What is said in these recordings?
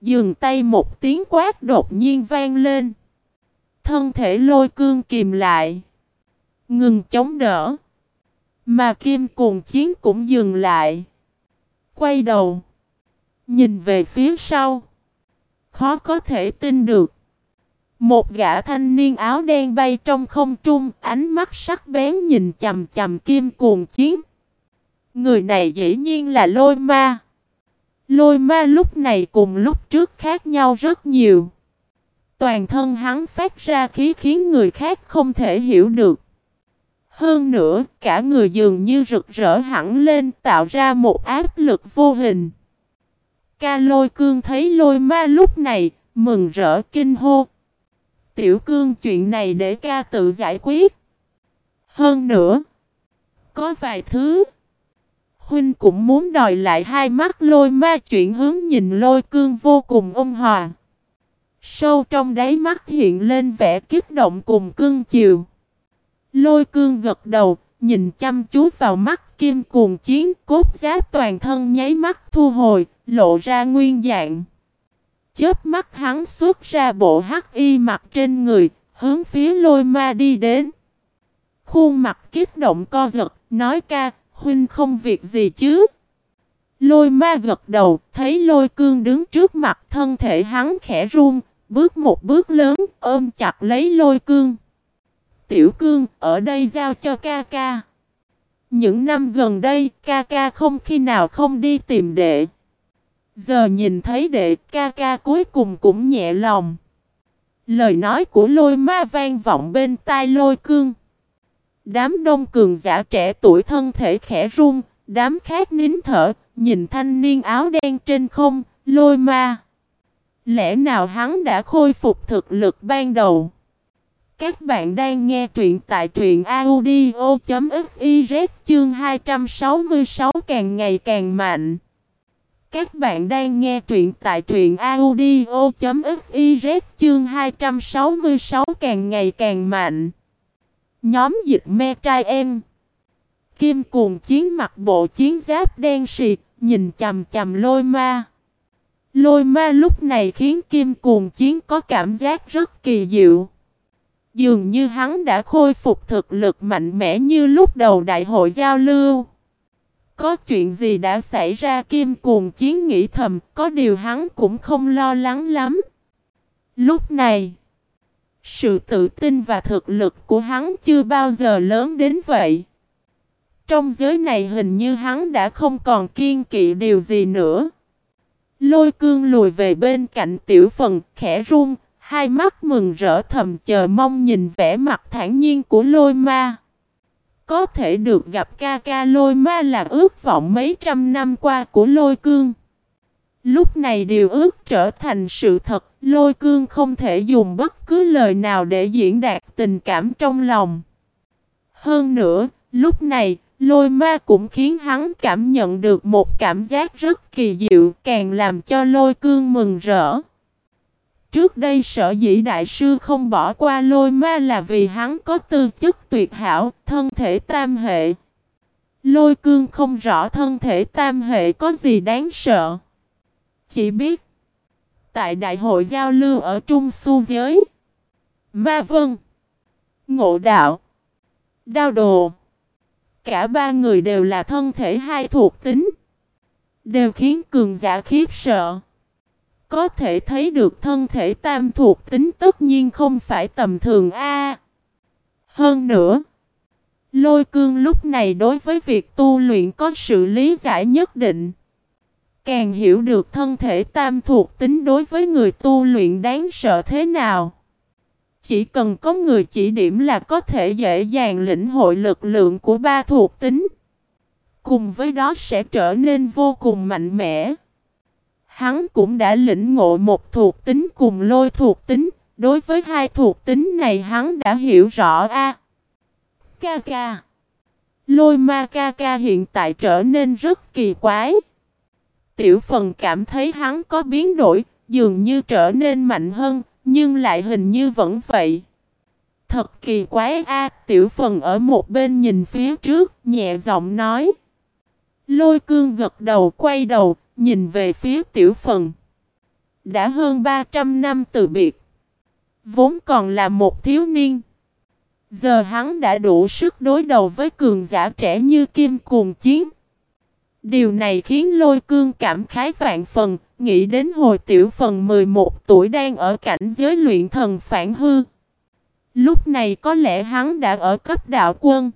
Dừng tay một tiếng quát đột nhiên vang lên. Thân thể lôi cương kìm lại. Ngừng chống đỡ. Mà kim cuồng chiến cũng dừng lại. Quay đầu. Nhìn về phía sau. Khó có thể tin được. Một gã thanh niên áo đen bay trong không trung, ánh mắt sắc bén nhìn chầm chầm kim cuồng chiến. Người này dĩ nhiên là lôi ma. Lôi ma lúc này cùng lúc trước khác nhau rất nhiều. Toàn thân hắn phát ra khí khiến người khác không thể hiểu được. Hơn nữa, cả người dường như rực rỡ hẳn lên tạo ra một áp lực vô hình. Ca lôi cương thấy lôi ma lúc này, mừng rỡ kinh hô. Tiểu cương chuyện này để ca tự giải quyết. Hơn nữa, có vài thứ. Huynh cũng muốn đòi lại hai mắt lôi ma chuyện hướng nhìn lôi cương vô cùng ôn hòa. Sâu trong đáy mắt hiện lên vẻ kích động cùng cương chiều. Lôi cương gật đầu, nhìn chăm chú vào mắt kim cuồng chiến cốt giáp toàn thân nháy mắt thu hồi, lộ ra nguyên dạng. Chớp mắt hắn xuất ra bộ hắc y mặt trên người, hướng phía lôi ma đi đến. Khuôn mặt kích động co giật, nói ca, huynh không việc gì chứ. Lôi ma gật đầu, thấy lôi cương đứng trước mặt thân thể hắn khẽ run, bước một bước lớn, ôm chặt lấy lôi cương. Tiểu cương, ở đây giao cho ca ca. Những năm gần đây, ca ca không khi nào không đi tìm đệ. Giờ nhìn thấy đệ ca ca cuối cùng cũng nhẹ lòng. Lời nói của lôi ma vang vọng bên tai lôi cương. Đám đông cường giả trẻ tuổi thân thể khẽ run, đám khác nín thở, nhìn thanh niên áo đen trên không, lôi ma. Lẽ nào hắn đã khôi phục thực lực ban đầu? Các bạn đang nghe truyện tại truyện audio.fiz chương 266 càng ngày càng mạnh. Các bạn đang nghe truyện tại truyện audio.fiz chương 266 càng ngày càng mạnh. Nhóm dịch me trai em. Kim cuồng chiến mặt bộ chiến giáp đen xịt, nhìn chầm chầm lôi ma. Lôi ma lúc này khiến kim cuồng chiến có cảm giác rất kỳ diệu. Dường như hắn đã khôi phục thực lực mạnh mẽ như lúc đầu đại hội giao lưu. Có chuyện gì đã xảy ra kim cuồng chiến nghĩ thầm, có điều hắn cũng không lo lắng lắm. Lúc này, sự tự tin và thực lực của hắn chưa bao giờ lớn đến vậy. Trong giới này hình như hắn đã không còn kiên kỵ điều gì nữa. Lôi cương lùi về bên cạnh tiểu phần, khẽ run, hai mắt mừng rỡ thầm chờ mong nhìn vẻ mặt thản nhiên của lôi ma. Có thể được gặp ca ca lôi ma là ước vọng mấy trăm năm qua của lôi cương. Lúc này điều ước trở thành sự thật, lôi cương không thể dùng bất cứ lời nào để diễn đạt tình cảm trong lòng. Hơn nữa, lúc này, lôi ma cũng khiến hắn cảm nhận được một cảm giác rất kỳ diệu, càng làm cho lôi cương mừng rỡ. Trước đây sở dĩ đại sư không bỏ qua lôi ma là vì hắn có tư chất tuyệt hảo, thân thể tam hệ. Lôi cương không rõ thân thể tam hệ có gì đáng sợ. Chỉ biết, tại đại hội giao lưu ở Trung Su Giới, Ma Vân, Ngộ Đạo, Đao Đồ, cả ba người đều là thân thể hai thuộc tính, đều khiến cường giả khiếp sợ. Có thể thấy được thân thể tam thuộc tính tất nhiên không phải tầm thường A. hơn nữa, lôi cương lúc này đối với việc tu luyện có sự lý giải nhất định. Càng hiểu được thân thể tam thuộc tính đối với người tu luyện đáng sợ thế nào. Chỉ cần có người chỉ điểm là có thể dễ dàng lĩnh hội lực lượng của ba thuộc tính. Cùng với đó sẽ trở nên vô cùng mạnh mẽ. Hắn cũng đã lĩnh ngộ một thuộc tính cùng lôi thuộc tính. Đối với hai thuộc tính này hắn đã hiểu rõ a. Ca ca. Lôi ma ca ca hiện tại trở nên rất kỳ quái. Tiểu phần cảm thấy hắn có biến đổi, dường như trở nên mạnh hơn, nhưng lại hình như vẫn vậy. Thật kỳ quái a, tiểu phần ở một bên nhìn phía trước, nhẹ giọng nói. Lôi cương gật đầu quay đầu, nhìn về phía tiểu phần. Đã hơn 300 năm từ biệt. Vốn còn là một thiếu niên. Giờ hắn đã đủ sức đối đầu với cường giả trẻ như Kim Cuồng Chiến. Điều này khiến lôi cương cảm khái vạn phần, nghĩ đến hồi tiểu phần 11 tuổi đang ở cảnh giới luyện thần phản hư. Lúc này có lẽ hắn đã ở cấp đạo quân.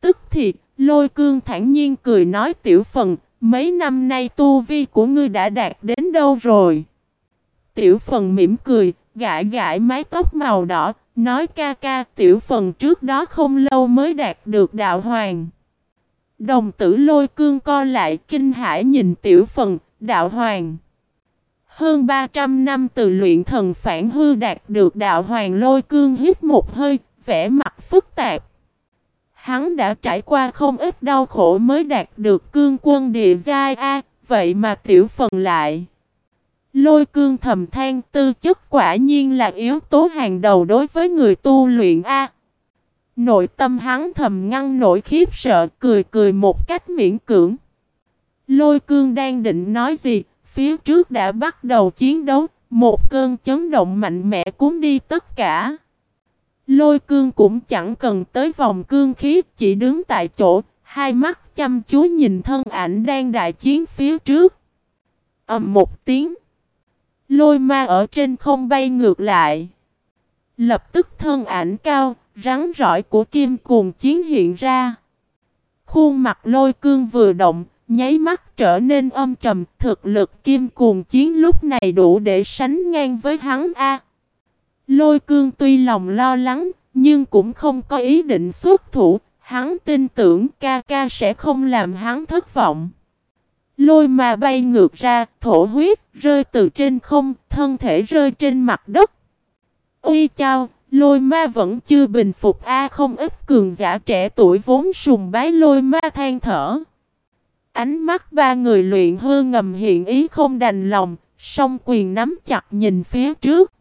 Tức thì, lôi cương thản nhiên cười nói tiểu phần, mấy năm nay tu vi của ngươi đã đạt đến đâu rồi? Tiểu phần mỉm cười, gãi gãi mái tóc màu đỏ, nói ca ca tiểu phần trước đó không lâu mới đạt được đạo hoàng. Đồng tử lôi cương co lại kinh hãi nhìn tiểu phần, đạo hoàng. Hơn 300 năm từ luyện thần phản hư đạt được đạo hoàng lôi cương hít một hơi, vẻ mặt phức tạp. Hắn đã trải qua không ít đau khổ mới đạt được cương quân địa giai A, vậy mà tiểu phần lại. Lôi cương thầm than tư chất quả nhiên là yếu tố hàng đầu đối với người tu luyện A. Nội tâm hắn thầm ngăn nổi khiếp sợ cười cười một cách miễn cưỡng. Lôi cương đang định nói gì, phía trước đã bắt đầu chiến đấu, một cơn chấn động mạnh mẽ cuốn đi tất cả. Lôi cương cũng chẳng cần tới vòng cương khí, chỉ đứng tại chỗ, hai mắt chăm chú nhìn thân ảnh đang đại chiến phía trước. ầm một tiếng. Lôi ma ở trên không bay ngược lại. Lập tức thân ảnh cao, rắn rỏi của kim cuồng chiến hiện ra. Khuôn mặt lôi cương vừa động, nháy mắt trở nên âm trầm. Thực lực kim cuồng chiến lúc này đủ để sánh ngang với hắn A. Lôi cương tuy lòng lo lắng, nhưng cũng không có ý định xuất thủ. Hắn tin tưởng ca ca sẽ không làm hắn thất vọng. Lôi mà bay ngược ra, thổ huyết, rơi từ trên không, thân thể rơi trên mặt đất. Uy chao, lôi ma vẫn chưa bình phục A không ít cường giả trẻ tuổi vốn sùng bái lôi ma than thở. Ánh mắt ba người luyện hư ngầm hiện ý không đành lòng, song quyền nắm chặt nhìn phía trước.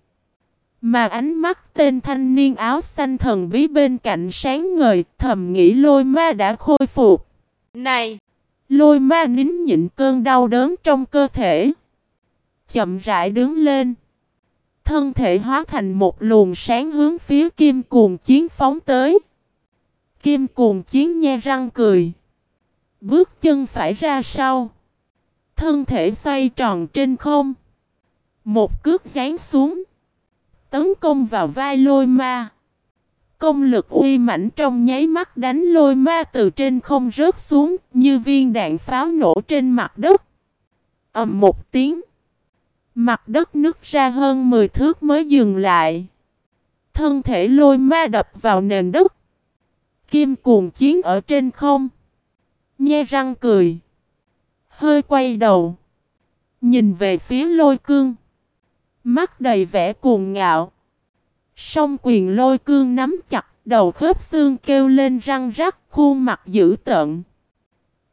Mà ánh mắt tên thanh niên áo xanh thần bí bên cạnh sáng ngời, thầm nghĩ lôi ma đã khôi phục. Này! Lôi ma nín nhịn cơn đau đớn trong cơ thể. Chậm rãi đứng lên. Thân thể hóa thành một luồng sáng hướng phía kim cuồng chiến phóng tới. Kim cuồng chiến nhe răng cười. Bước chân phải ra sau. Thân thể xoay tròn trên không. Một cước giáng xuống. Tấn công vào vai lôi ma. Công lực uy mãnh trong nháy mắt đánh lôi ma từ trên không rớt xuống như viên đạn pháo nổ trên mặt đất. ầm một tiếng. Mặt đất nứt ra hơn 10 thước mới dừng lại. Thân thể lôi ma đập vào nền đất. Kim cuồng chiến ở trên không. Nhe răng cười. Hơi quay đầu. Nhìn về phía lôi cương. Mắt đầy vẻ cuồng ngạo. Song quyền lôi cương nắm chặt, đầu khớp xương kêu lên răng rắc, khuôn mặt dữ tợn.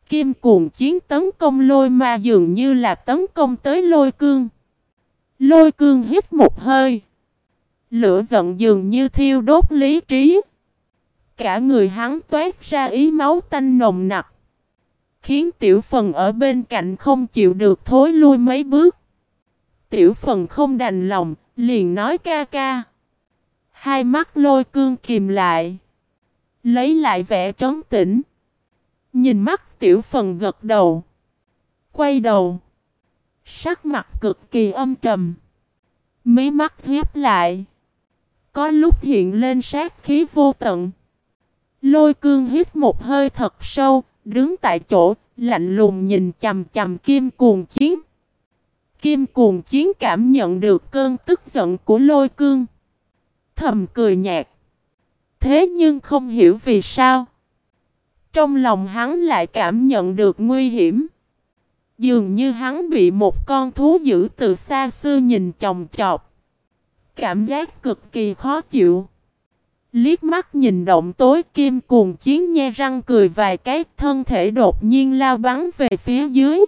Kim cuồng chiến tấn công lôi ma dường như là tấn công tới lôi cương. Lôi cương hít một hơi. Lửa giận dường như thiêu đốt lý trí. Cả người hắn toát ra ý máu tanh nồng nặc. Khiến tiểu phần ở bên cạnh không chịu được thối lui mấy bước. Tiểu phần không đành lòng, liền nói ca ca. Hai mắt lôi cương kìm lại. Lấy lại vẻ trấn tĩnh. Nhìn mắt tiểu phần gật đầu. Quay đầu. Sắc mặt cực kỳ âm trầm. Mí mắt hiếp lại. Có lúc hiện lên sát khí vô tận. Lôi cương hít một hơi thật sâu, đứng tại chỗ, lạnh lùng nhìn chầm chầm kim cuồng chiến. Kim cuồng chiến cảm nhận được cơn tức giận của lôi cương. Thầm cười nhạt. Thế nhưng không hiểu vì sao. Trong lòng hắn lại cảm nhận được nguy hiểm. Dường như hắn bị một con thú dữ từ xa xưa nhìn chồng chọc. Cảm giác cực kỳ khó chịu. Liếc mắt nhìn động tối kim cuồng chiến nhe răng cười vài cái thân thể đột nhiên lao bắn về phía dưới.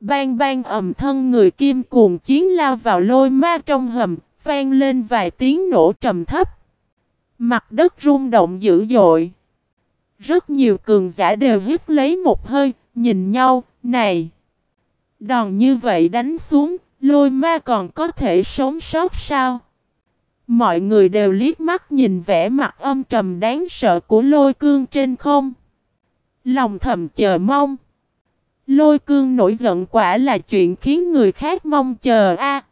Bang bang ầm thân người kim cuồng chiến lao vào lôi ma trong hầm, vang lên vài tiếng nổ trầm thấp. Mặt đất rung động dữ dội. Rất nhiều cường giả đều hít lấy một hơi, nhìn nhau, này. Đòn như vậy đánh xuống, Lôi ma còn có thể sống sót sao? Mọi người đều liếc mắt nhìn vẻ mặt âm trầm đáng sợ của lôi cương trên không. Lòng thầm chờ mong. Lôi cương nổi giận quả là chuyện khiến người khác mong chờ a.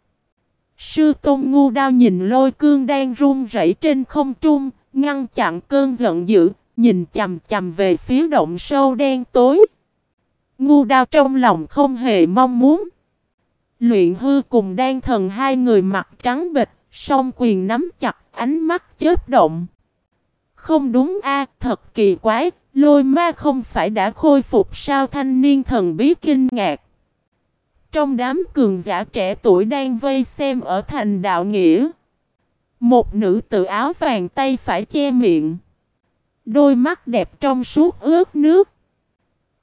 Sư Tôn Ngu Đao nhìn lôi cương đang run rẩy trên không trung, ngăn chặn cơn giận dữ, nhìn chầm chầm về phía động sâu đen tối. Ngu Đao trong lòng không hề mong muốn. Luyện hư cùng đan thần hai người mặt trắng bịch, song quyền nắm chặt, ánh mắt chớp động. Không đúng a, thật kỳ quái, lôi ma không phải đã khôi phục sao thanh niên thần bí kinh ngạc. Trong đám cường giả trẻ tuổi đang vây xem ở thành đạo nghĩa. Một nữ tự áo vàng tay phải che miệng. Đôi mắt đẹp trong suốt ướt nước.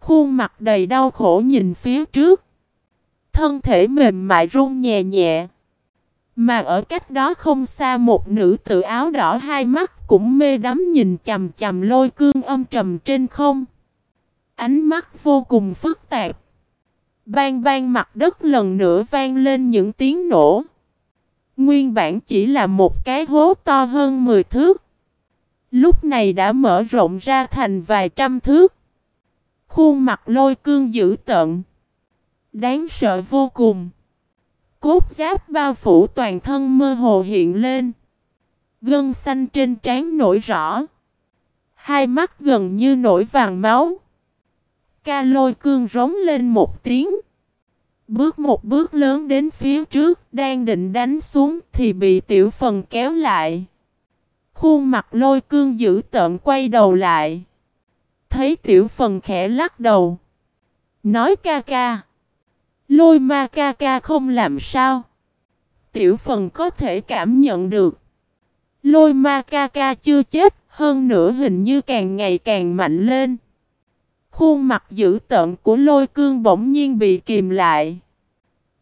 Khuôn mặt đầy đau khổ nhìn phía trước. Thân thể mềm mại run nhẹ nhẹ. Mà ở cách đó không xa một nữ tự áo đỏ hai mắt cũng mê đắm nhìn chầm chầm lôi cương âm trầm trên không. Ánh mắt vô cùng phức tạp. Bang bang mặt đất lần nữa vang lên những tiếng nổ. Nguyên bản chỉ là một cái hố to hơn 10 thước. Lúc này đã mở rộng ra thành vài trăm thước. Khuôn mặt lôi cương dữ tận. Đáng sợ vô cùng. Cốt giáp bao phủ toàn thân mơ hồ hiện lên. Gân xanh trên trán nổi rõ. Hai mắt gần như nổi vàng máu. Ca lôi cương rống lên một tiếng. Bước một bước lớn đến phía trước, đang định đánh xuống thì bị tiểu phần kéo lại. Khuôn mặt lôi cương giữ tợn quay đầu lại. Thấy tiểu phần khẽ lắc đầu. Nói ca ca. Lôi ma ca ca không làm sao. Tiểu phần có thể cảm nhận được. Lôi ma ca ca chưa chết, hơn nữa hình như càng ngày càng mạnh lên. Khuôn mặt dữ tợn của lôi cương bỗng nhiên bị kìm lại.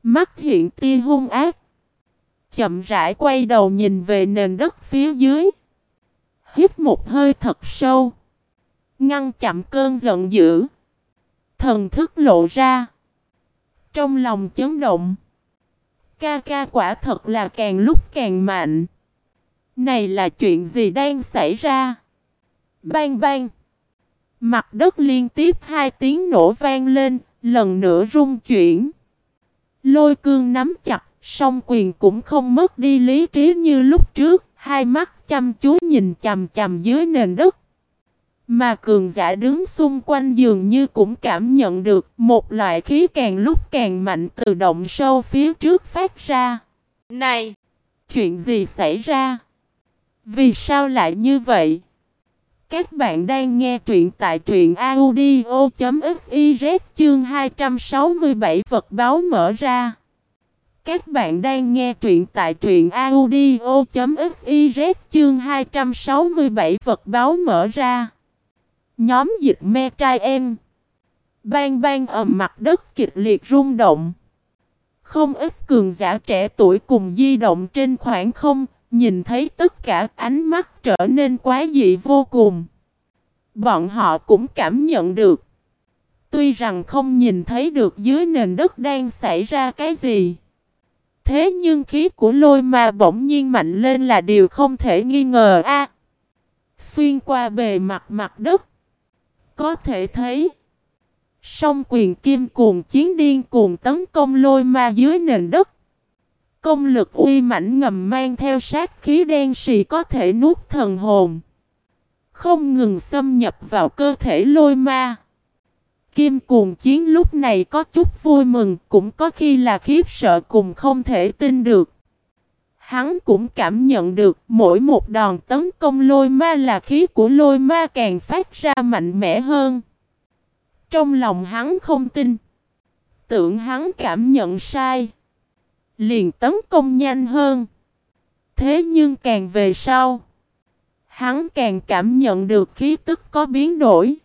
Mắt hiện tia hung ác. Chậm rãi quay đầu nhìn về nền đất phía dưới. Hít một hơi thật sâu. Ngăn chặn cơn giận dữ. Thần thức lộ ra. Trong lòng chấn động. Ca ca quả thật là càng lúc càng mạnh. Này là chuyện gì đang xảy ra? Bang bang. Mặt đất liên tiếp hai tiếng nổ vang lên, lần nữa rung chuyển. Lôi cương nắm chặt, song quyền cũng không mất đi lý trí như lúc trước, hai mắt chăm chú nhìn chầm chầm dưới nền đất. Mà cường giả đứng xung quanh dường như cũng cảm nhận được một loại khí càng lúc càng mạnh từ động sâu phía trước phát ra. Này! Chuyện gì xảy ra? Vì sao lại như vậy? Các bạn đang nghe truyện tại truyện audio.fiz chương 267 vật báo mở ra. Các bạn đang nghe truyện tại truyện audio.fiz chương 267 vật báo mở ra. Nhóm dịch me trai em. Bang bang ở mặt đất kịch liệt rung động. Không ít cường giả trẻ tuổi cùng di động trên khoảng không, nhìn thấy tất cả ánh mắt trở nên quá dị vô cùng. Bọn họ cũng cảm nhận được. Tuy rằng không nhìn thấy được dưới nền đất đang xảy ra cái gì. Thế nhưng khí của lôi ma bỗng nhiên mạnh lên là điều không thể nghi ngờ a. xuyên qua bề mặt mặt đất. Có thể thấy. Song quyền kim cuồng chiến điên cuồng tấn công lôi ma dưới nền đất. Công lực uy mãnh ngầm mang theo sát khí đen xì có thể nuốt thần hồn. Không ngừng xâm nhập vào cơ thể lôi ma. Kim cuồng chiến lúc này có chút vui mừng, cũng có khi là khiếp sợ cùng không thể tin được. Hắn cũng cảm nhận được mỗi một đòn tấn công lôi ma là khí của lôi ma càng phát ra mạnh mẽ hơn. Trong lòng hắn không tin. Tưởng hắn cảm nhận sai. Liền tấn công nhanh hơn. Thế nhưng càng về sau. Hắn càng cảm nhận được khí tức có biến đổi.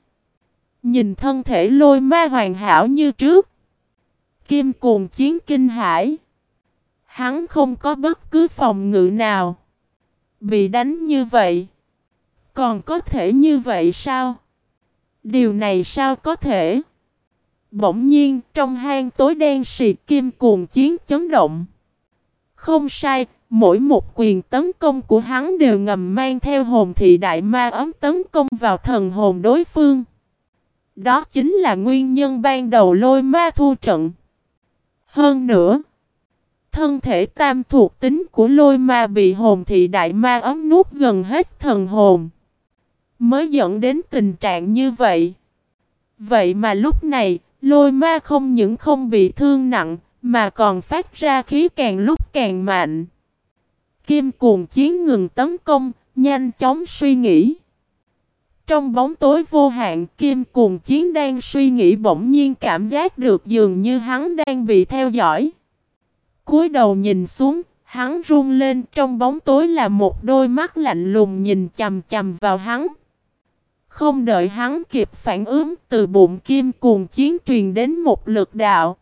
Nhìn thân thể lôi ma hoàn hảo như trước. Kim cuồng chiến kinh hải. Hắn không có bất cứ phòng ngự nào. Bị đánh như vậy. Còn có thể như vậy sao? Điều này sao có thể? Bỗng nhiên, trong hang tối đen xì kim cuồng chiến chấn động. Không sai, mỗi một quyền tấn công của hắn đều ngầm mang theo hồn thị đại ma ấm tấn công vào thần hồn đối phương. Đó chính là nguyên nhân ban đầu lôi ma thu trận. Hơn nữa, thân thể tam thuộc tính của lôi ma bị hồn thị đại ma ấm nuốt gần hết thần hồn. Mới dẫn đến tình trạng như vậy. Vậy mà lúc này, lôi ma không những không bị thương nặng, mà còn phát ra khí càng lúc càng mạnh. Kim cuồng chiến ngừng tấn công, nhanh chóng suy nghĩ. Trong bóng tối vô hạn, Kim cuồng chiến đang suy nghĩ bỗng nhiên cảm giác được dường như hắn đang bị theo dõi cúi đầu nhìn xuống, hắn run lên trong bóng tối là một đôi mắt lạnh lùng nhìn chầm chầm vào hắn. Không đợi hắn kịp phản ứng, từ bụng Kim cuồng chiến truyền đến một lực đạo.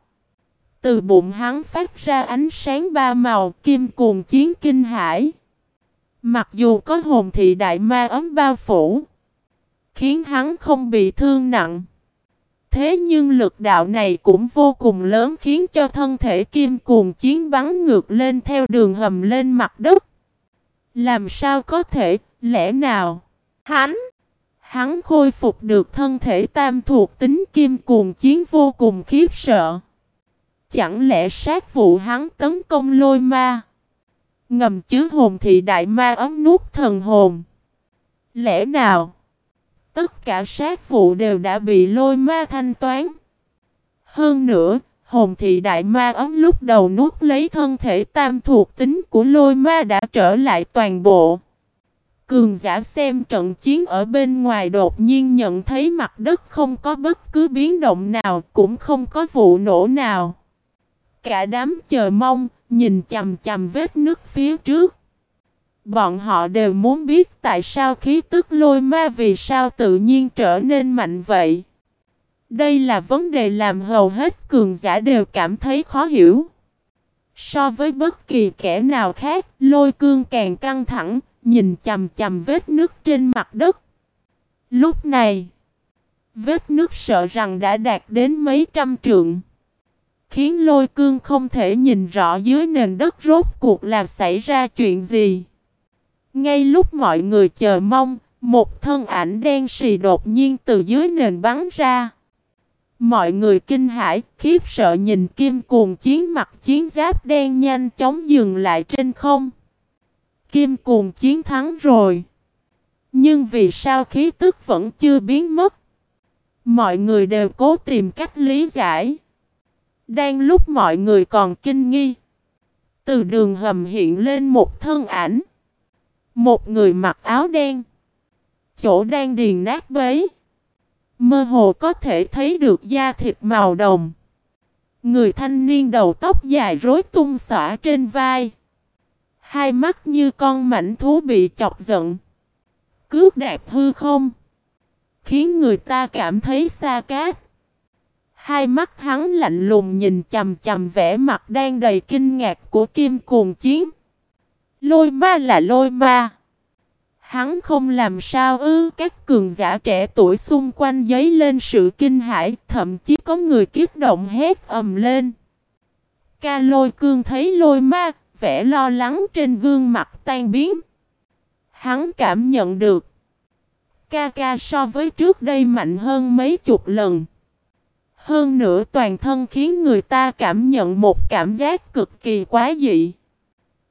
Từ bụng hắn phát ra ánh sáng ba màu kim cuồng chiến kinh hải. Mặc dù có hồn thị đại ma ấm bao phủ, khiến hắn không bị thương nặng. Thế nhưng lực đạo này cũng vô cùng lớn khiến cho thân thể kim cuồng chiến bắn ngược lên theo đường hầm lên mặt đất. Làm sao có thể, lẽ nào? Hắn! Hắn khôi phục được thân thể tam thuộc tính kim cuồng chiến vô cùng khiếp sợ. Chẳng lẽ sát vụ hắn tấn công lôi ma? Ngầm chứa hồn thị đại ma ấm nuốt thần hồn. Lẽ nào? Tất cả sát vụ đều đã bị lôi ma thanh toán. Hơn nữa, hồn thị đại ma ấm lúc đầu nuốt lấy thân thể tam thuộc tính của lôi ma đã trở lại toàn bộ. Cường giả xem trận chiến ở bên ngoài đột nhiên nhận thấy mặt đất không có bất cứ biến động nào, cũng không có vụ nổ nào. Cả đám chờ mong, nhìn chầm chầm vết nước phía trước. Bọn họ đều muốn biết tại sao khí tức lôi ma vì sao tự nhiên trở nên mạnh vậy. Đây là vấn đề làm hầu hết cường giả đều cảm thấy khó hiểu. So với bất kỳ kẻ nào khác, lôi cương càng căng thẳng, nhìn chầm chầm vết nước trên mặt đất. Lúc này, vết nước sợ rằng đã đạt đến mấy trăm trượng khiến lôi cương không thể nhìn rõ dưới nền đất rốt cuộc là xảy ra chuyện gì. Ngay lúc mọi người chờ mong, một thân ảnh đen xì đột nhiên từ dưới nền bắn ra. Mọi người kinh hãi, khiếp sợ nhìn kim cuồng chiến mặt chiến giáp đen nhanh chóng dừng lại trên không. Kim cuồng chiến thắng rồi. Nhưng vì sao khí tức vẫn chưa biến mất? Mọi người đều cố tìm cách lý giải. Đang lúc mọi người còn kinh nghi. Từ đường hầm hiện lên một thân ảnh. Một người mặc áo đen. Chỗ đang điền nát bấy. Mơ hồ có thể thấy được da thịt màu đồng. Người thanh niên đầu tóc dài rối tung xõa trên vai. Hai mắt như con mảnh thú bị chọc giận. Cước đạp hư không. Khiến người ta cảm thấy xa cát. Hai mắt hắn lạnh lùng nhìn chầm chầm vẻ mặt đang đầy kinh ngạc của kim cuồng chiến. Lôi ma là lôi ma. Hắn không làm sao ư các cường giả trẻ tuổi xung quanh giấy lên sự kinh hãi, thậm chí có người kiết động hét ầm lên. Ca lôi cương thấy lôi ma, vẻ lo lắng trên gương mặt tan biến. Hắn cảm nhận được. Ca ca so với trước đây mạnh hơn mấy chục lần. Hơn nữa toàn thân khiến người ta cảm nhận một cảm giác cực kỳ quá dị.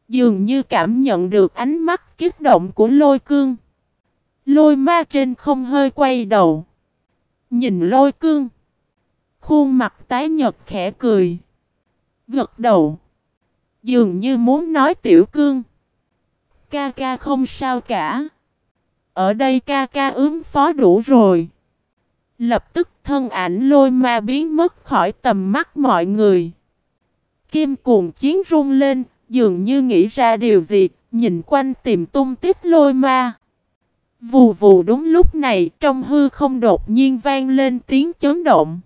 Dường như cảm nhận được ánh mắt kích động của lôi cương. Lôi ma trên không hơi quay đầu. Nhìn lôi cương. Khuôn mặt tái nhật khẽ cười. Gật đầu. Dường như muốn nói tiểu cương. Ca ca không sao cả. Ở đây ca ca ứng phó đủ rồi. Lập tức thân ảnh lôi ma biến mất khỏi tầm mắt mọi người. Kim cuồng chiến rung lên, dường như nghĩ ra điều gì, nhìn quanh tìm tung tích lôi ma. Vù vù đúng lúc này, trong hư không đột nhiên vang lên tiếng chấn động.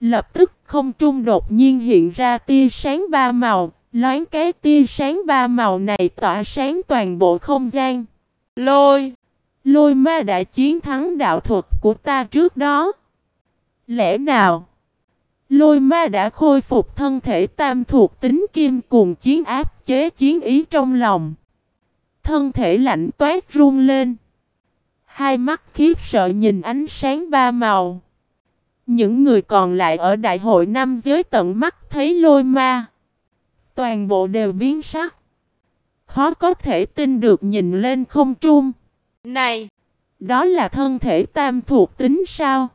Lập tức không trung đột nhiên hiện ra tia sáng ba màu, loáng cái tia sáng ba màu này tỏa sáng toàn bộ không gian. Lôi! Lôi ma đã chiến thắng đạo thuật của ta trước đó. Lẽ nào? Lôi ma đã khôi phục thân thể tam thuộc tính kim cùng chiến áp chế chiến ý trong lòng. Thân thể lạnh toát run lên. Hai mắt khiếp sợ nhìn ánh sáng ba màu. Những người còn lại ở đại hội năm giới tận mắt thấy lôi ma. Toàn bộ đều biến sắc. Khó có thể tin được nhìn lên không trung. Này! Đó là thân thể tam thuộc tính sao?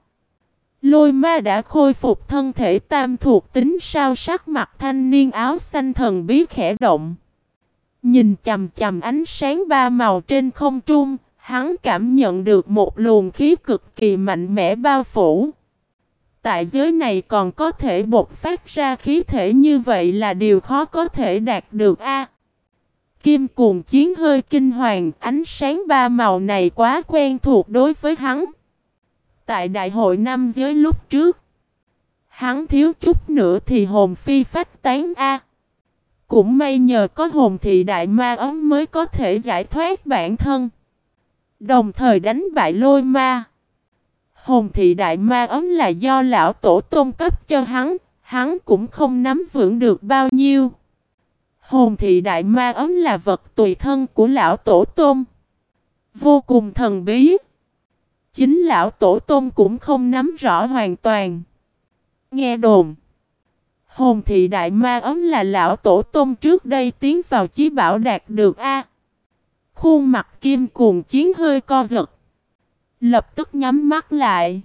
Lôi ma đã khôi phục thân thể tam thuộc tính sao sắc mặt thanh niên áo xanh thần bí khẽ động. Nhìn chầm chầm ánh sáng ba màu trên không trung, hắn cảm nhận được một luồng khí cực kỳ mạnh mẽ bao phủ. Tại giới này còn có thể bộc phát ra khí thể như vậy là điều khó có thể đạt được a. Kim cuồng chiến hơi kinh hoàng, ánh sáng ba màu này quá quen thuộc đối với hắn. Tại đại hội năm giới lúc trước, hắn thiếu chút nữa thì hồn phi phách tán a. Cũng may nhờ có hồn thị đại ma ấm mới có thể giải thoát bản thân. Đồng thời đánh bại lôi ma. Hồn thị đại ma ấm là do lão tổ tôn cấp cho hắn, hắn cũng không nắm vững được bao nhiêu. Hồn thị đại ma ấm là vật tùy thân của lão tổ tôn. Vô cùng thần bí. Chính lão tổ tôn cũng không nắm rõ hoàn toàn. Nghe đồn. Hồn thị đại ma ấm là lão tổ tôn trước đây tiến vào chí bảo đạt được A. Khuôn mặt kim cuồng chiến hơi co giật. Lập tức nhắm mắt lại.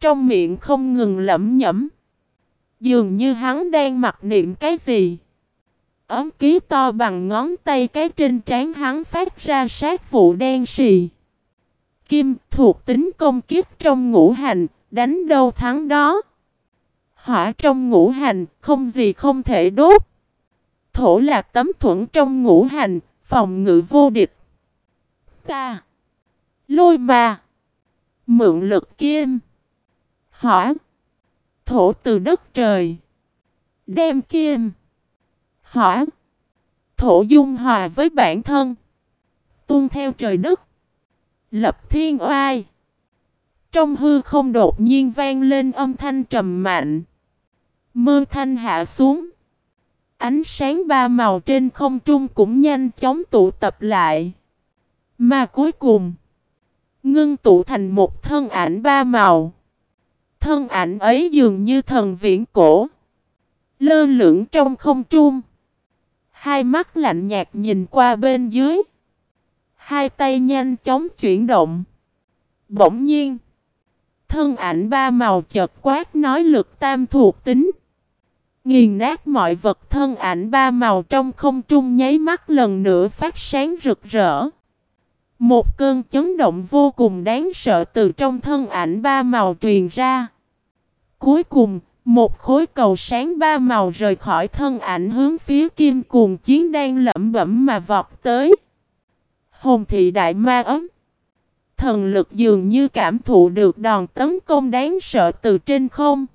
Trong miệng không ngừng lẩm nhẩm. Dường như hắn đang mặc niệm cái gì. Ấm ký to bằng ngón tay cái trên trán hắn phát ra sát vụ đen xì. Kim thuộc tính công kiếp trong ngũ hành, đánh đâu thắng đó. Hỏa trong ngũ hành, không gì không thể đốt. Thổ là tấm thuẫn trong ngũ hành, phòng ngự vô địch. Ta. Lôi mà Mượn lực kim. Hỏa. Thổ từ đất trời. Đem kim. Hỏa. Thổ dung hòa với bản thân. Tuôn theo trời đất. Lập thiên oai. Trong hư không đột nhiên vang lên âm thanh trầm mạnh. Mơ thanh hạ xuống. Ánh sáng ba màu trên không trung cũng nhanh chóng tụ tập lại. Mà cuối cùng, ngưng tụ thành một thân ảnh ba màu. Thân ảnh ấy dường như thần viễn cổ. Lơ lửng trong không trung. Hai mắt lạnh nhạt nhìn qua bên dưới. Hai tay nhanh chóng chuyển động. Bỗng nhiên. Thân ảnh ba màu chợt quát nói lực tam thuộc tính. Nghiền nát mọi vật thân ảnh ba màu trong không trung nháy mắt lần nữa phát sáng rực rỡ. Một cơn chấn động vô cùng đáng sợ từ trong thân ảnh ba màu truyền ra. Cuối cùng, một khối cầu sáng ba màu rời khỏi thân ảnh hướng phía kim cuồng chiến đang lẩm bẩm mà vọt tới. Hồn thị đại ma ấm. Thần lực dường như cảm thụ được đòn tấn công đáng sợ từ trên không.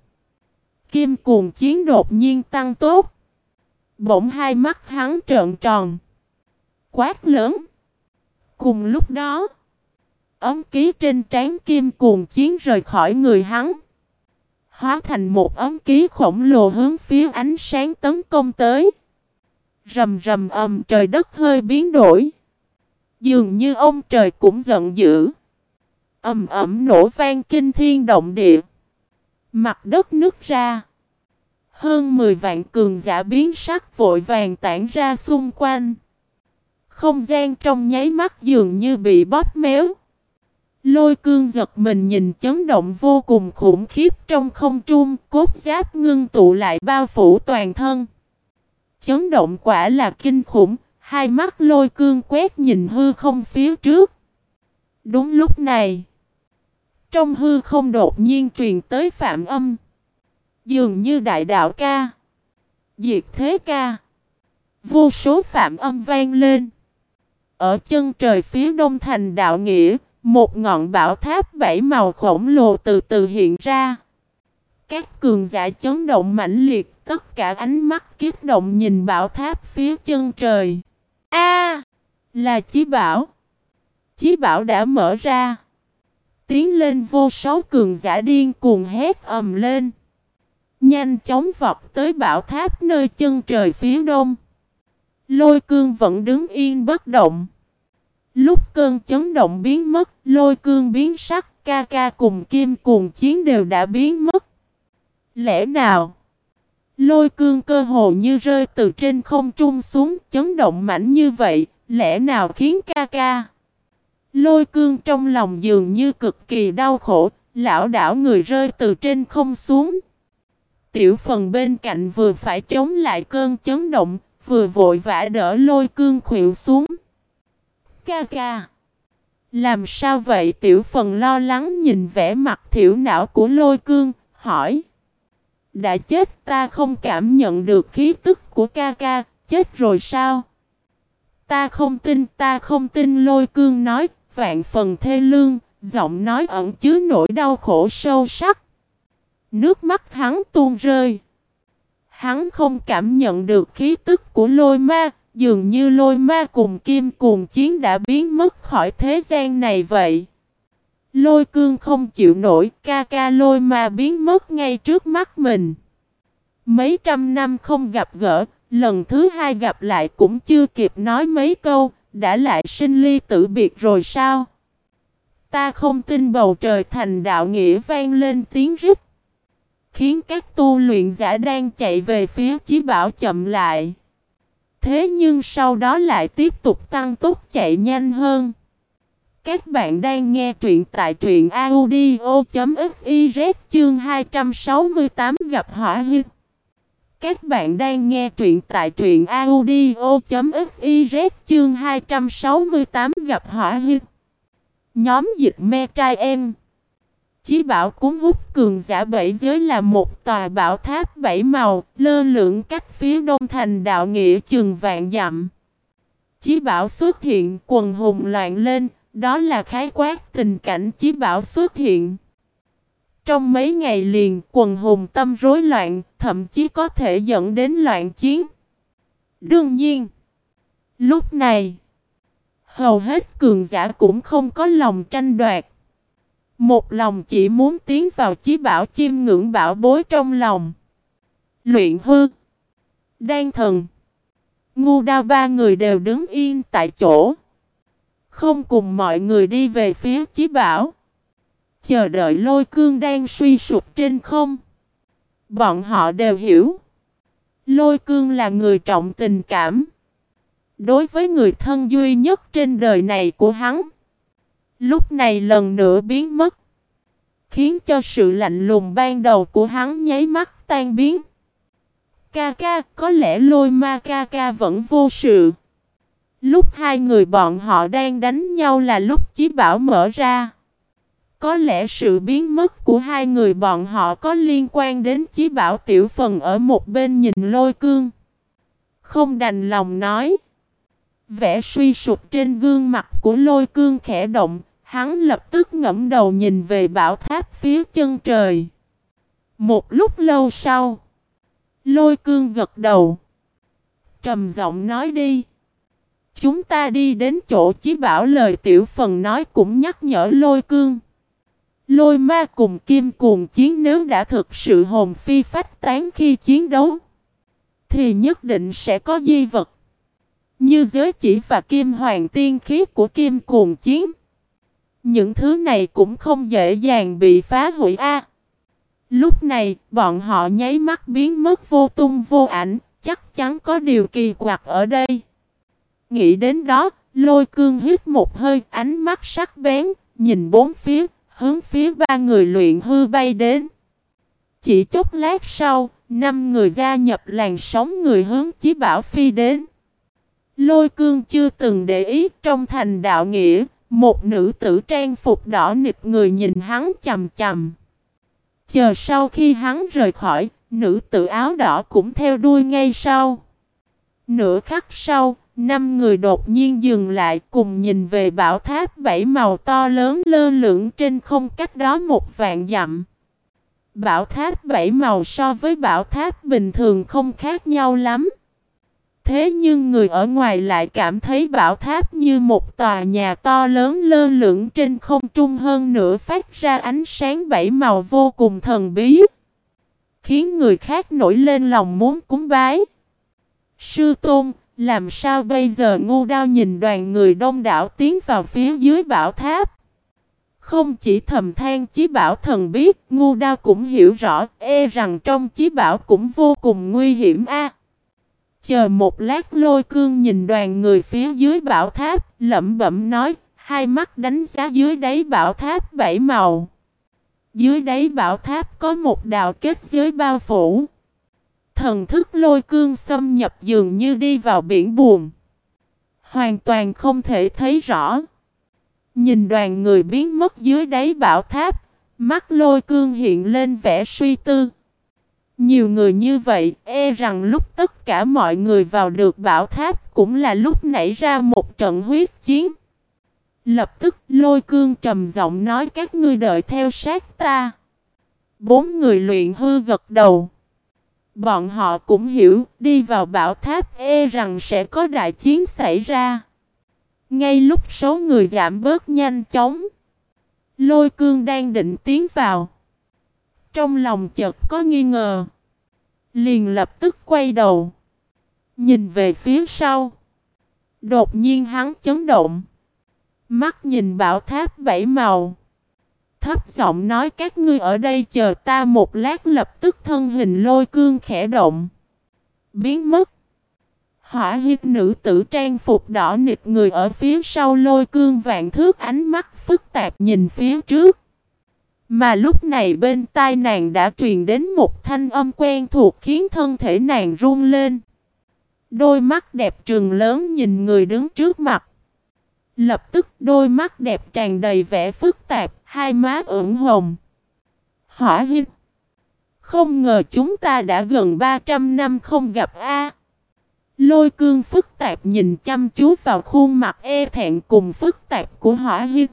Kim cuồng chiến đột nhiên tăng tốt. Bỗng hai mắt hắn trợn tròn. Quát lớn. Cùng lúc đó, ấm ký trên trán kim cuồng chiến rời khỏi người hắn. Hóa thành một ấm ký khổng lồ hướng phía ánh sáng tấn công tới. Rầm rầm ầm trời đất hơi biến đổi. Dường như ông trời cũng giận dữ. ầm ầm nổ vang kinh thiên động địa. Mặt đất nứt ra. Hơn 10 vạn cường giả biến sắc vội vàng tản ra xung quanh. Không gian trong nháy mắt dường như bị bóp méo. Lôi cương giật mình nhìn chấn động vô cùng khủng khiếp trong không trung, cốt giáp ngưng tụ lại bao phủ toàn thân. Chấn động quả là kinh khủng, hai mắt lôi cương quét nhìn hư không phía trước. Đúng lúc này, trong hư không đột nhiên truyền tới phạm âm. Dường như đại đạo ca, diệt thế ca, vô số phạm âm vang lên. Ở chân trời phía đông thành đạo nghĩa, một ngọn bảo tháp bảy màu khổng lồ từ từ hiện ra. Các cường giả chấn động mãnh liệt, tất cả ánh mắt kiếp động nhìn bảo tháp phía chân trời. A, là chí bảo. Chí bảo đã mở ra. Tiến lên vô số cường giả điên cuồng hét ầm lên. Nhanh chóng vọt tới bảo tháp nơi chân trời phía đông. Lôi cương vẫn đứng yên bất động. Lúc cơn chấn động biến mất, lôi cương biến sắc, ca ca cùng kim cuồng chiến đều đã biến mất. Lẽ nào? Lôi cương cơ hồ như rơi từ trên không trung xuống, chấn động mạnh như vậy, lẽ nào khiến ca ca? Lôi cương trong lòng dường như cực kỳ đau khổ, lão đảo người rơi từ trên không xuống. Tiểu phần bên cạnh vừa phải chống lại cơn chấn động, vừa vội vã đỡ lôi cương khuỵu xuống. Ca ca! Làm sao vậy tiểu phần lo lắng nhìn vẻ mặt thiểu não của lôi cương, hỏi. Đã chết ta không cảm nhận được khí tức của ca ca, chết rồi sao? Ta không tin, ta không tin lôi cương nói, vạn phần thê lương, giọng nói ẩn chứa nỗi đau khổ sâu sắc. Nước mắt hắn tuôn rơi. Hắn không cảm nhận được khí tức của lôi ma, dường như lôi ma cùng kim cùng chiến đã biến mất khỏi thế gian này vậy. Lôi cương không chịu nổi, ca ca lôi mà biến mất ngay trước mắt mình. Mấy trăm năm không gặp gỡ, lần thứ hai gặp lại cũng chưa kịp nói mấy câu, đã lại sinh ly tử biệt rồi sao? Ta không tin bầu trời thành đạo nghĩa vang lên tiếng rít khiến các tu luyện giả đang chạy về phía chí bảo chậm lại. Thế nhưng sau đó lại tiếp tục tăng tốc chạy nhanh hơn. Các bạn đang nghe truyện tại truyện audio.fiz chương 268 gặp hỏa hít. Các bạn đang nghe truyện tại truyện audio.fiz chương 268 gặp hỏa hít. Nhóm dịch me trai em. Chí bảo cuốn hút cường giả bảy giới là một tòa bảo tháp bảy màu, lơ lửng cách phía đông thành đạo nghĩa chừng vạn dặm. Chí bảo xuất hiện, quần hùng loạn lên, đó là khái quát tình cảnh chí bảo xuất hiện. Trong mấy ngày liền, quần hùng tâm rối loạn, thậm chí có thể dẫn đến loạn chiến. Đương nhiên, lúc này, hầu hết cường giả cũng không có lòng tranh đoạt. Một lòng chỉ muốn tiến vào chí bảo chim ngưỡng bảo bối trong lòng. Luyện hư. Đan thần. Ngu đao ba người đều đứng yên tại chỗ. Không cùng mọi người đi về phía chí bảo. Chờ đợi lôi cương đang suy sụp trên không. Bọn họ đều hiểu. Lôi cương là người trọng tình cảm. Đối với người thân duy nhất trên đời này của hắn. Lúc này lần nữa biến mất. Khiến cho sự lạnh lùng ban đầu của hắn nháy mắt tan biến. Ca ca, có lẽ lôi ma ca ca vẫn vô sự. Lúc hai người bọn họ đang đánh nhau là lúc chí bảo mở ra. Có lẽ sự biến mất của hai người bọn họ có liên quan đến chí bảo tiểu phần ở một bên nhìn lôi cương. Không đành lòng nói. Vẻ suy sụp trên gương mặt của lôi cương khẽ động, hắn lập tức ngẫm đầu nhìn về bảo tháp phía chân trời. Một lúc lâu sau, lôi cương gật đầu. Trầm giọng nói đi. Chúng ta đi đến chỗ chí bảo lời tiểu phần nói cũng nhắc nhở lôi cương. Lôi ma cùng kim cuồng chiến nếu đã thực sự hồn phi phách tán khi chiến đấu. Thì nhất định sẽ có di vật. Như giới chỉ và kim hoàng tiên khí của kim cuồng chiến. Những thứ này cũng không dễ dàng bị phá hủy a. lúc này, bọn họ nháy mắt biến mất vô tung vô ảnh, chắc chắn có điều kỳ quặc ở đây. Nghĩ đến đó, lôi cương hít một hơi, ánh mắt sắc bén, nhìn bốn phía, hướng phía ba người luyện hư bay đến. Chỉ chút lát sau, năm người gia nhập làn sóng người hướng chí bảo phi đến. Lôi cương chưa từng để ý trong thành đạo nghĩa, một nữ tử trang phục đỏ nịt người nhìn hắn chầm chầm. Chờ sau khi hắn rời khỏi, nữ tử áo đỏ cũng theo đuôi ngay sau. Nửa khắc sau, năm người đột nhiên dừng lại cùng nhìn về bảo tháp bảy màu to lớn lơ lửng trên không cách đó một vạn dặm. Bảo tháp bảy màu so với bảo tháp bình thường không khác nhau lắm. Thế nhưng người ở ngoài lại cảm thấy bảo tháp như một tòa nhà to lớn lơ lửng trên không trung hơn nữa phát ra ánh sáng bảy màu vô cùng thần bí. khiến người khác nổi lên lòng muốn cúng bái. Sư Tôn, làm sao bây giờ ngu đao nhìn đoàn người đông đảo tiến vào phía dưới bảo tháp. Không chỉ thầm than chí bảo thần biết, ngu đao cũng hiểu rõ, e rằng trong chí bảo cũng vô cùng nguy hiểm a. Chờ một lát lôi cương nhìn đoàn người phía dưới bảo tháp, lẩm bẩm nói, hai mắt đánh giá dưới đáy bảo tháp bảy màu. Dưới đáy bảo tháp có một đạo kết giới bao phủ. Thần thức lôi cương xâm nhập dường như đi vào biển buồn. Hoàn toàn không thể thấy rõ. Nhìn đoàn người biến mất dưới đáy bảo tháp, mắt lôi cương hiện lên vẻ suy tư. Nhiều người như vậy, e rằng lúc tất cả mọi người vào được bảo tháp cũng là lúc nảy ra một trận huyết chiến. Lập tức lôi cương trầm giọng nói các ngươi đợi theo sát ta. Bốn người luyện hư gật đầu. Bọn họ cũng hiểu, đi vào bảo tháp e rằng sẽ có đại chiến xảy ra. Ngay lúc số người giảm bớt nhanh chóng. Lôi cương đang định tiến vào. Trong lòng chợt có nghi ngờ. Liền lập tức quay đầu. Nhìn về phía sau. Đột nhiên hắn chấn động. Mắt nhìn bảo tháp bảy màu. Thấp giọng nói các ngươi ở đây chờ ta một lát lập tức thân hình lôi cương khẽ động. Biến mất. Hỏa hiếp nữ tử trang phục đỏ nịt người ở phía sau lôi cương vạn thước ánh mắt phức tạp nhìn phía trước. Mà lúc này bên tai nàng đã truyền đến một thanh âm quen thuộc khiến thân thể nàng run lên. Đôi mắt đẹp trừng lớn nhìn người đứng trước mặt. Lập tức đôi mắt đẹp tràn đầy vẻ phức tạp, hai má ửng hồng. Hỏa hít. Không ngờ chúng ta đã gần 300 năm không gặp A. Lôi cương phức tạp nhìn chăm chú vào khuôn mặt e thẹn cùng phức tạp của hỏa hít.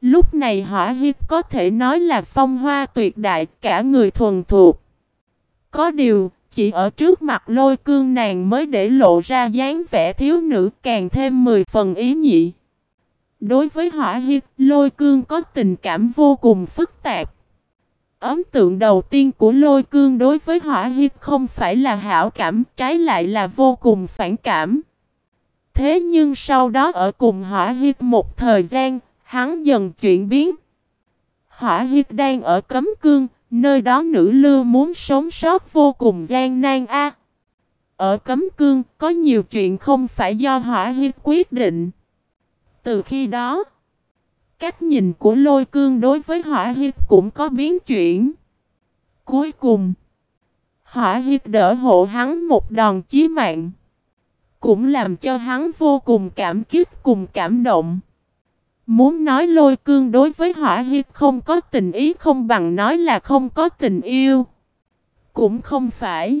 Lúc này hỏa hít có thể nói là phong hoa tuyệt đại cả người thuần thuộc. Có điều, chỉ ở trước mặt lôi cương nàng mới để lộ ra dáng vẻ thiếu nữ càng thêm 10 phần ý nhị. Đối với hỏa hiếp, lôi cương có tình cảm vô cùng phức tạp. Ấn tượng đầu tiên của lôi cương đối với hỏa hiếp không phải là hảo cảm, trái lại là vô cùng phản cảm. Thế nhưng sau đó ở cùng hỏa hiếp một thời gian, hắn dần chuyển biến. Hỏa hiếp đang ở cấm cương, Nơi đó nữ lưu muốn sống sót vô cùng gian nan a. Ở cấm cương có nhiều chuyện không phải do hỏa hiếp quyết định. Từ khi đó, cách nhìn của lôi cương đối với hỏa hít cũng có biến chuyển. Cuối cùng, hỏa hít đỡ hộ hắn một đòn chí mạng. Cũng làm cho hắn vô cùng cảm kích cùng cảm động. Muốn nói lôi cương đối với hỏa hiếp không có tình ý không bằng nói là không có tình yêu. Cũng không phải.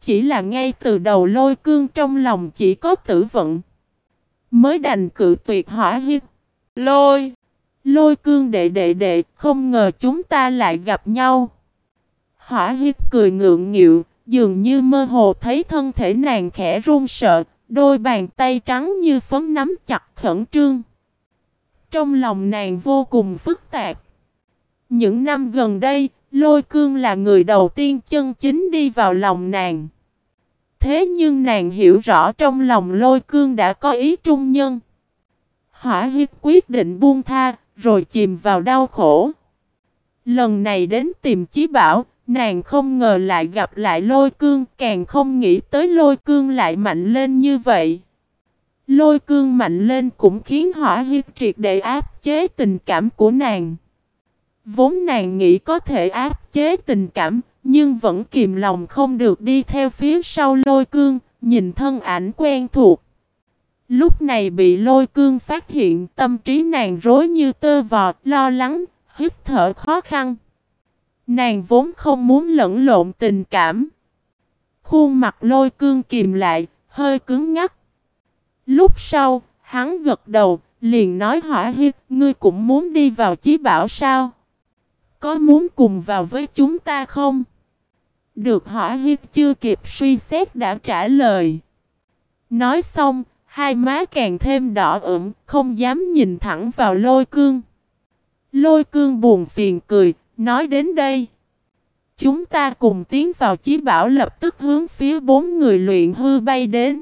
Chỉ là ngay từ đầu lôi cương trong lòng chỉ có tử vận. Mới đành cự tuyệt hỏa hiếp. Lôi. Lôi cương đệ đệ đệ không ngờ chúng ta lại gặp nhau. Hỏa hiếp cười ngượng nghịu, dường như mơ hồ thấy thân thể nàng khẽ run sợ, đôi bàn tay trắng như phấn nắm chặt khẩn trương. Trong lòng nàng vô cùng phức tạp. Những năm gần đây, Lôi Cương là người đầu tiên chân chính đi vào lòng nàng. Thế nhưng nàng hiểu rõ trong lòng Lôi Cương đã có ý trung nhân. Hỏa hiếp quyết định buông tha, rồi chìm vào đau khổ. Lần này đến tìm Chí Bảo, nàng không ngờ lại gặp lại Lôi Cương, càng không nghĩ tới Lôi Cương lại mạnh lên như vậy. Lôi cương mạnh lên cũng khiến hỏa hiếp triệt để áp chế tình cảm của nàng. Vốn nàng nghĩ có thể áp chế tình cảm, nhưng vẫn kìm lòng không được đi theo phía sau lôi cương, nhìn thân ảnh quen thuộc. Lúc này bị lôi cương phát hiện tâm trí nàng rối như tơ vọt, lo lắng, hít thở khó khăn. Nàng vốn không muốn lẫn lộn tình cảm. Khuôn mặt lôi cương kìm lại, hơi cứng ngắc. Lúc sau, hắn gật đầu, liền nói hỏa hiếp, ngươi cũng muốn đi vào chí bảo sao? Có muốn cùng vào với chúng ta không? Được hỏa hiếp chưa kịp suy xét đã trả lời. Nói xong, hai má càng thêm đỏ ửng, không dám nhìn thẳng vào lôi cương. Lôi cương buồn phiền cười, nói đến đây. chúng ta cùng tiến vào chí bảo lập tức hướng phía bốn người luyện hư bay đến.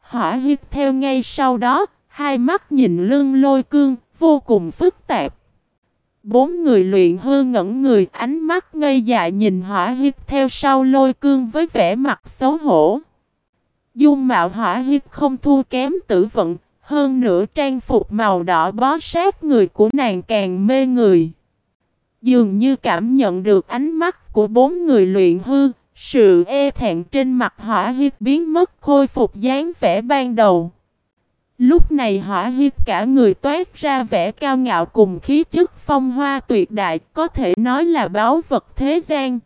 Hỏa hiếp theo ngay sau đó, hai mắt nhìn lưng lôi cương, vô cùng phức tạp. Bốn người luyện hư ngẩn người, ánh mắt ngây dại nhìn hỏa hít theo sau lôi cương với vẻ mặt xấu hổ. Dung mạo hỏa hít không thua kém tử vận, hơn nữa trang phục màu đỏ bó sát người của nàng càng mê người. Dường như cảm nhận được ánh mắt của bốn người luyện hư, sự e thẹn trên mặt hỏa hít biến mất khôi phục dáng vẻ ban đầu. Lúc này hỏa hít cả người toát ra vẻ cao ngạo cùng khí chất phong hoa tuyệt đại có thể nói là báo vật thế gian.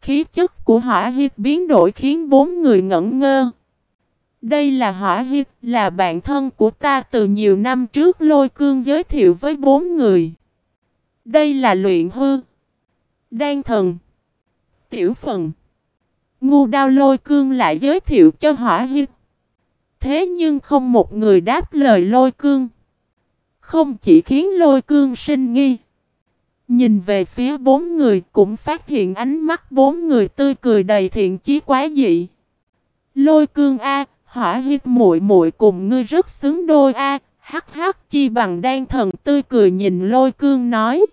Khí chất của hỏa hít biến đổi khiến bốn người ngẩn ngơ. Đây là hỏa hít, là bạn thân của ta từ nhiều năm trước lôi cương giới thiệu với bốn người. Đây là luyện hư. Đan thần. Tiểu phần. Ngu đao lôi cương lại giới thiệu cho hỏa hít. Thế nhưng không một người đáp lời lôi cương. Không chỉ khiến lôi cương sinh nghi. Nhìn về phía bốn người cũng phát hiện ánh mắt bốn người tươi cười đầy thiện chí quá dị. Lôi cương A, hỏa hít muội muội cùng ngươi rất xứng đôi A, hắc hắc chi bằng đan thần tươi cười nhìn lôi cương nói.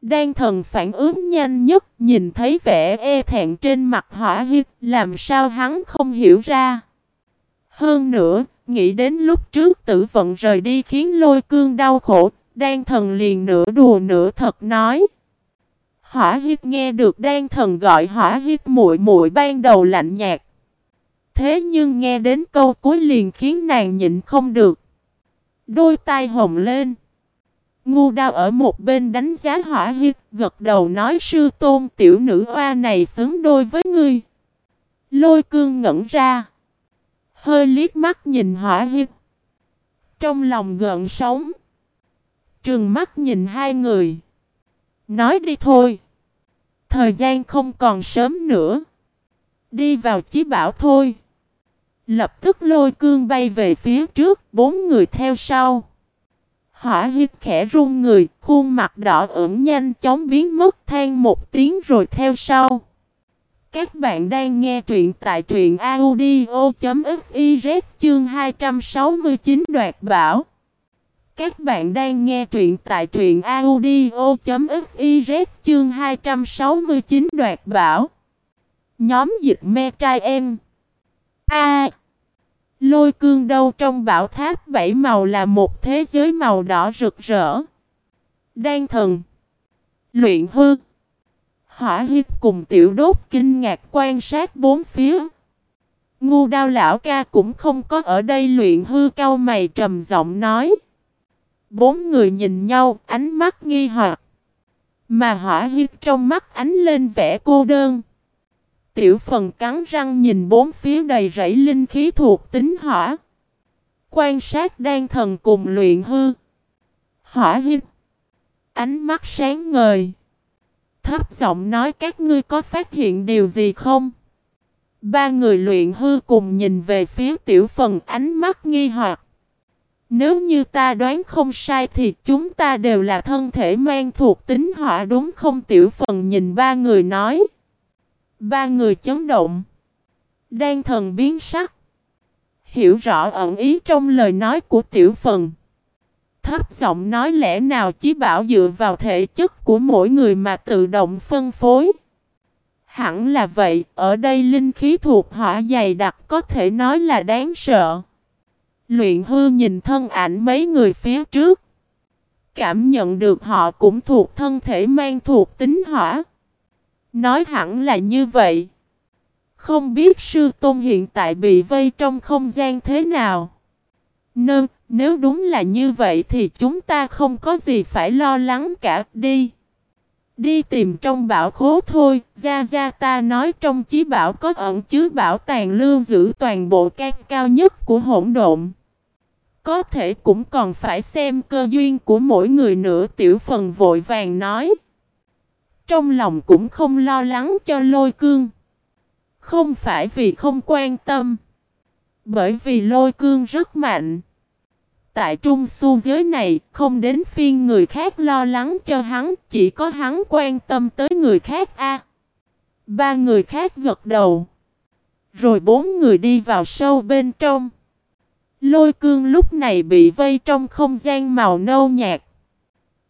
Đan thần phản ứng nhanh nhất nhìn thấy vẻ e thẹn trên mặt hỏa hít làm sao hắn không hiểu ra. Hơn nữa, nghĩ đến lúc trước tử vận rời đi khiến lôi cương đau khổ, đan thần liền nửa đùa nửa thật nói. Hỏa hít nghe được đan thần gọi hỏa hít muội muội ban đầu lạnh nhạt. Thế nhưng nghe đến câu cuối liền khiến nàng nhịn không được. Đôi tay hồng lên. Ngu đao ở một bên đánh giá hỏa hít, gật đầu nói sư tôn tiểu nữ oa này xứng đôi với ngươi. Lôi cương ngẩn ra. Hơi liếc mắt nhìn hỏa hít. Trong lòng gợn sống. Trừng mắt nhìn hai người. Nói đi thôi. Thời gian không còn sớm nữa. Đi vào chí bảo thôi. Lập tức lôi cương bay về phía trước, bốn người theo sau. Hỏa hít khẽ run người, khuôn mặt đỏ ửng nhanh chóng biến mất than một tiếng rồi theo sau. Các bạn đang nghe truyện tại truyện audio.fiz chương 269 đoạt bảo. Các bạn đang nghe truyện tại truyện audio.fiz chương 269 đoạt bảo. Nhóm dịch me trai em. A. lôi cương đâu trong bảo tháp bảy màu là một thế giới màu đỏ rực rỡ. Đan thần. Luyện hư. Hỏa hít cùng tiểu đốt kinh ngạc quan sát bốn phía. Ngu đao lão ca cũng không có ở đây luyện hư cao mày trầm giọng nói. Bốn người nhìn nhau, ánh mắt nghi hoặc. Mà hỏa hít trong mắt ánh lên vẻ cô đơn. Tiểu phần cắn răng nhìn bốn phía đầy rẫy linh khí thuộc tính hỏa. Quan sát đang thần cùng luyện hư. Hỏa hít. Ánh mắt sáng ngời thấp giọng nói các ngươi có phát hiện điều gì không? Ba người luyện hư cùng nhìn về phía tiểu phần ánh mắt nghi hoặc. Nếu như ta đoán không sai thì chúng ta đều là thân thể mang thuộc tính hỏa đúng không tiểu phần nhìn ba người nói. Ba người chấn động. đang thần biến sắc. Hiểu rõ ẩn ý trong lời nói của tiểu phần thấp giọng nói lẽ nào chí bảo dựa vào thể chất của mỗi người mà tự động phân phối. Hẳn là vậy, ở đây linh khí thuộc hỏa dày đặc có thể nói là đáng sợ. Luyện hư nhìn thân ảnh mấy người phía trước. Cảm nhận được họ cũng thuộc thân thể mang thuộc tính hỏa. Nói hẳn là như vậy. Không biết sư tôn hiện tại bị vây trong không gian thế nào. Nơ, nếu đúng là như vậy thì chúng ta không có gì phải lo lắng cả, đi. Đi tìm trong bảo khố thôi, Gia Gia ta nói trong chí bảo có ẩn chứa bảo tàng lưu giữ toàn bộ can cao nhất của hỗn độn. Có thể cũng còn phải xem cơ duyên của mỗi người nữa tiểu phần vội vàng nói. Trong lòng cũng không lo lắng cho lôi cương. Không phải vì không quan tâm. Bởi vì lôi cương rất mạnh. Tại trung su giới này, không đến phiên người khác lo lắng cho hắn, chỉ có hắn quan tâm tới người khác a. ba người khác gật đầu. Rồi bốn người đi vào sâu bên trong. Lôi cương lúc này bị vây trong không gian màu nâu nhạt.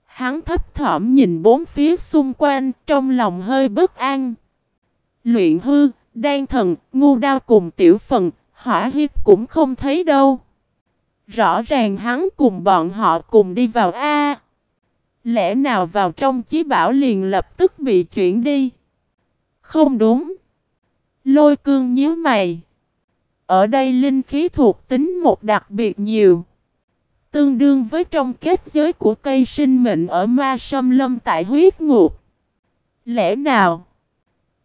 Hắn thấp thỏm nhìn bốn phía xung quanh, trong lòng hơi bất an. Luyện hư, đan thần, ngu đao cùng tiểu phần, hỏa hiếp cũng không thấy đâu. Rõ ràng hắn cùng bọn họ cùng đi vào A. Lẽ nào vào trong chí bảo liền lập tức bị chuyển đi? Không đúng. Lôi cương nhíu mày. Ở đây linh khí thuộc tính một đặc biệt nhiều. Tương đương với trong kết giới của cây sinh mệnh ở ma sâm lâm tại huyết ngục. Lẽ nào?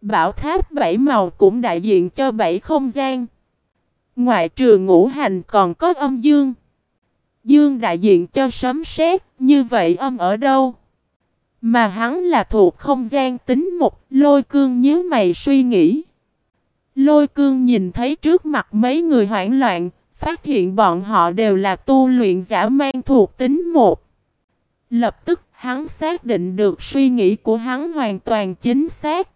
Bảo tháp bảy màu cũng đại diện cho bảy không gian. Ngoại trừ ngũ hành còn có âm dương. Dương đại diện cho sấm sét, như vậy âm ở đâu? Mà hắn là thuộc không gian tính một, lôi cương nhớ mày suy nghĩ. Lôi cương nhìn thấy trước mặt mấy người hoảng loạn, phát hiện bọn họ đều là tu luyện giả mang thuộc tính một. Lập tức hắn xác định được suy nghĩ của hắn hoàn toàn chính xác.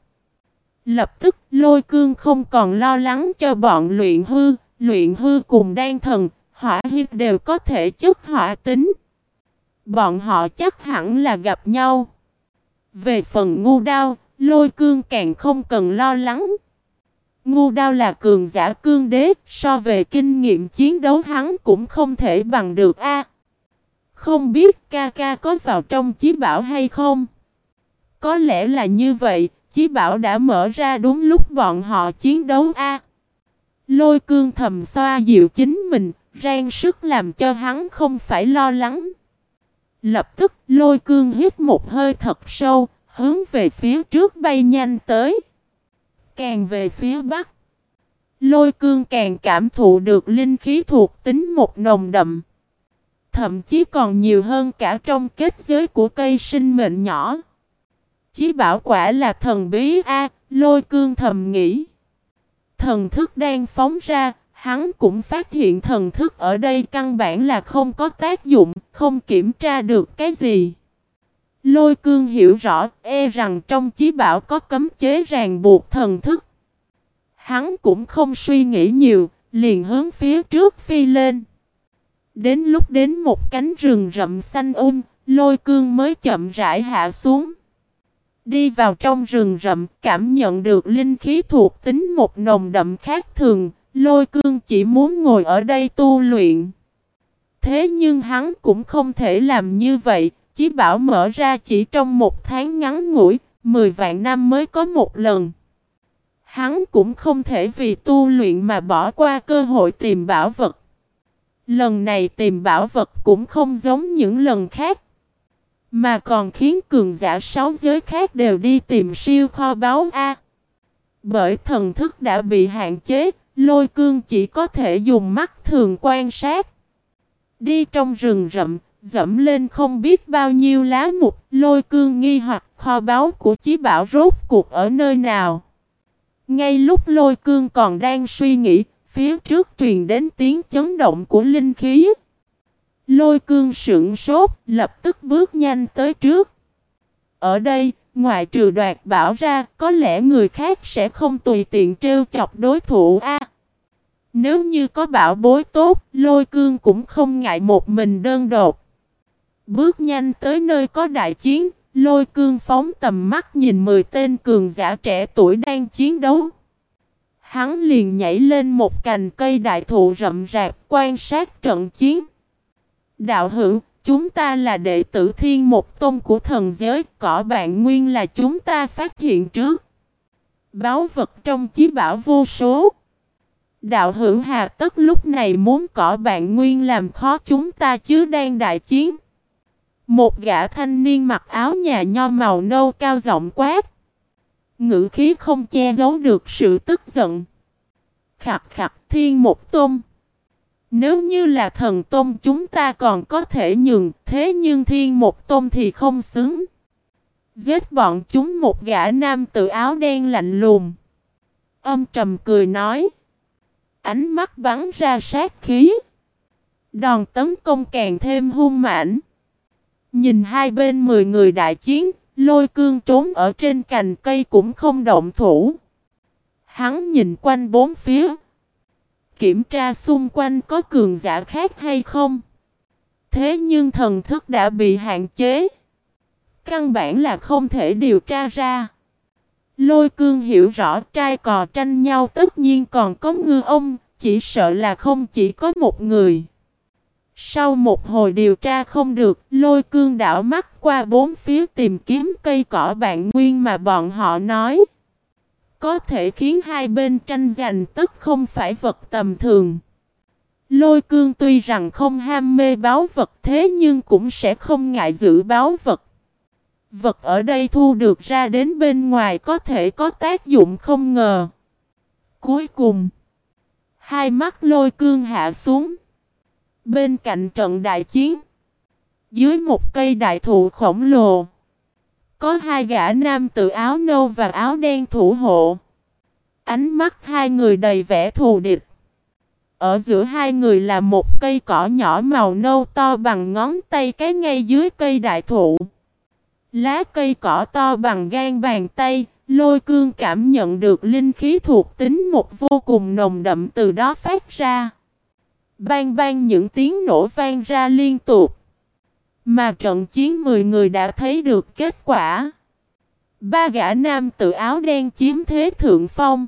Lập tức lôi cương không còn lo lắng cho bọn luyện hư, luyện hư cùng đan thần, hỏa hiếp đều có thể chất hỏa tính. Bọn họ chắc hẳn là gặp nhau. Về phần ngu đao, lôi cương càng không cần lo lắng. Ngu đao là cường giả cương đế, so về kinh nghiệm chiến đấu hắn cũng không thể bằng được a. không biết ca ca có vào trong chí bảo hay không? Có lẽ là như vậy, chí bảo đã mở ra đúng lúc bọn họ chiến đấu a. Lôi cương thầm xoa dịu chính mình, rang sức làm cho hắn không phải lo lắng. Lập tức lôi cương hít một hơi thật sâu, hướng về phía trước bay nhanh tới. Càng về phía bắc, lôi cương càng cảm thụ được linh khí thuộc tính một nồng đậm. Thậm chí còn nhiều hơn cả trong kết giới của cây sinh mệnh nhỏ. Chí bảo quả là thần bí A, lôi cương thầm nghĩ. Thần thức đang phóng ra, hắn cũng phát hiện thần thức ở đây căn bản là không có tác dụng, không kiểm tra được cái gì. Lôi cương hiểu rõ, e rằng trong chí bảo có cấm chế ràng buộc thần thức. Hắn cũng không suy nghĩ nhiều, liền hướng phía trước phi lên. Đến lúc đến một cánh rừng rậm xanh um, lôi cương mới chậm rãi hạ xuống. Đi vào trong rừng rậm, cảm nhận được linh khí thuộc tính một nồng đậm khác thường, lôi cương chỉ muốn ngồi ở đây tu luyện. Thế nhưng hắn cũng không thể làm như vậy, chí bảo mở ra chỉ trong một tháng ngắn ngủi, 10 vạn năm mới có một lần. Hắn cũng không thể vì tu luyện mà bỏ qua cơ hội tìm bảo vật. Lần này tìm bảo vật cũng không giống những lần khác. Mà còn khiến cường giả sáu giới khác đều đi tìm siêu kho báu A. Bởi thần thức đã bị hạn chế, lôi cương chỉ có thể dùng mắt thường quan sát. Đi trong rừng rậm, dẫm lên không biết bao nhiêu lá mục, lôi cương nghi hoặc kho báu của chí bảo rốt cuộc ở nơi nào. Ngay lúc lôi cương còn đang suy nghĩ, phía trước truyền đến tiếng chấn động của linh khí. Lôi cương sững sốt, lập tức bước nhanh tới trước. Ở đây, ngoại trừ đoạt bảo ra, có lẽ người khác sẽ không tùy tiện trêu chọc đối thủ A. nếu như có bảo bối tốt, lôi cương cũng không ngại một mình đơn độc. Bước nhanh tới nơi có đại chiến, lôi cương phóng tầm mắt nhìn 10 tên cường giả trẻ tuổi đang chiến đấu. Hắn liền nhảy lên một cành cây đại thụ rậm rạp quan sát trận chiến. Đạo hữu, chúng ta là đệ tử thiên một tôn của thần giới, cỏ bạn nguyên là chúng ta phát hiện trước. Báo vật trong chí bảo vô số. Đạo hữu hà tất lúc này muốn cỏ bạn nguyên làm khó chúng ta chứ đang đại chiến. Một gã thanh niên mặc áo nhà nho màu nâu cao giọng quát. Ngữ khí không che giấu được sự tức giận. Khặt khặt thiên một tôn. Nếu như là thần tôn chúng ta còn có thể nhường, thế nhưng thiên một tôn thì không xứng. Giết bọn chúng một gã nam tự áo đen lạnh lùng. Âm trầm cười nói. Ánh mắt bắn ra sát khí. Đòn tấn công càng thêm hung mãnh. Nhìn hai bên mười người đại chiến, lôi cương trốn ở trên cành cây cũng không động thủ. Hắn nhìn quanh bốn phía. Kiểm tra xung quanh có cường giả khác hay không. Thế nhưng thần thức đã bị hạn chế. Căn bản là không thể điều tra ra. Lôi cương hiểu rõ trai cò tranh nhau tất nhiên còn có ngư ông, chỉ sợ là không chỉ có một người. Sau một hồi điều tra không được, lôi cương đảo mắt qua bốn phía tìm kiếm cây cỏ bạn nguyên mà bọn họ nói. Có thể khiến hai bên tranh giành tức không phải vật tầm thường. Lôi cương tuy rằng không ham mê báo vật thế nhưng cũng sẽ không ngại giữ báo vật. Vật ở đây thu được ra đến bên ngoài có thể có tác dụng không ngờ. Cuối cùng, hai mắt lôi cương hạ xuống. Bên cạnh trận đại chiến, dưới một cây đại thụ khổng lồ, có hai gã nam tự áo nâu và áo đen thủ hộ. Ánh mắt hai người đầy vẻ thù địch. Ở giữa hai người là một cây cỏ nhỏ màu nâu to bằng ngón tay cái ngay dưới cây đại thụ. Lá cây cỏ to bằng gan bàn tay, lôi cương cảm nhận được linh khí thuộc tính một vô cùng nồng đậm từ đó phát ra. Bang bang những tiếng nổ vang ra liên tục. Mà trận chiến 10 người đã thấy được kết quả. Ba gã nam tự áo đen chiếm thế thượng phong.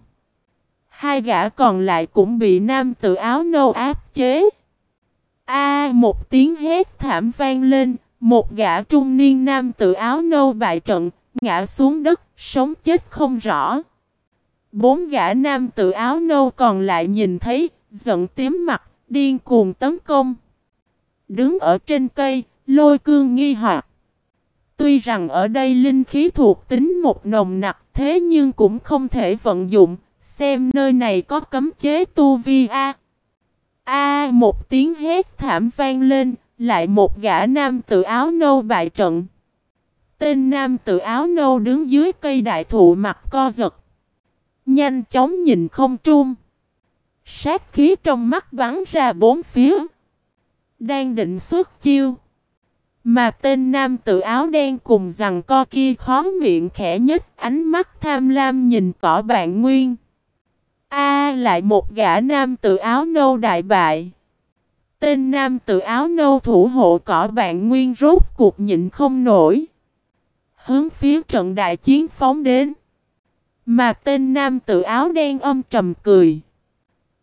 Hai gã còn lại cũng bị nam tự áo nâu áp chế. A một tiếng hét thảm vang lên, một gã trung niên nam tự áo nâu bại trận, ngã xuống đất, sống chết không rõ. Bốn gã nam tự áo nâu còn lại nhìn thấy, giận tím mặt, điên cuồng tấn công. Đứng ở trên cây, lôi cương nghi hoặc. Tuy rằng ở đây linh khí thuộc tính một nồng nặc thế nhưng cũng không thể vận dụng, xem nơi này có cấm chế tu vi A. A một tiếng hét thảm vang lên, lại một gã nam tự áo nâu bại trận. Tên nam tự áo nâu đứng dưới cây đại thụ mặt co giật. Nhanh chóng nhìn không trung. Sát khí trong mắt bắn ra bốn phía. Đang định xuất chiêu. Mà tên nam tự áo đen cùng rằng co kia khó miệng khẽ nhất ánh mắt tham lam nhìn cỏ bạn nguyên. A lại một gã nam tự áo nâu đại bại. Tên nam tự áo nâu thủ hộ cỏ bạn nguyên rốt cuộc nhịn không nổi. Hướng phía trận đại chiến phóng đến. Mà tên nam tự áo đen âm trầm cười.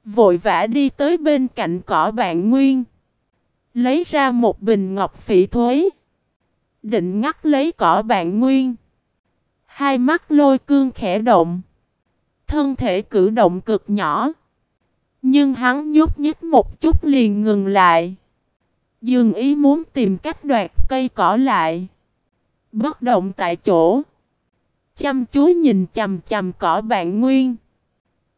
Vội vã đi tới bên cạnh cỏ bạn nguyên. Lấy ra một bình ngọc phỉ thuế. Định ngắt lấy cỏ bạn nguyên. Hai mắt lôi cương khẽ động. Thân thể cử động cực nhỏ. Nhưng hắn nhúc nhích một chút liền ngừng lại. Dường ý muốn tìm cách đoạt cây cỏ lại. Bất động tại chỗ. Chăm chú nhìn chầm chầm cỏ bạn nguyên.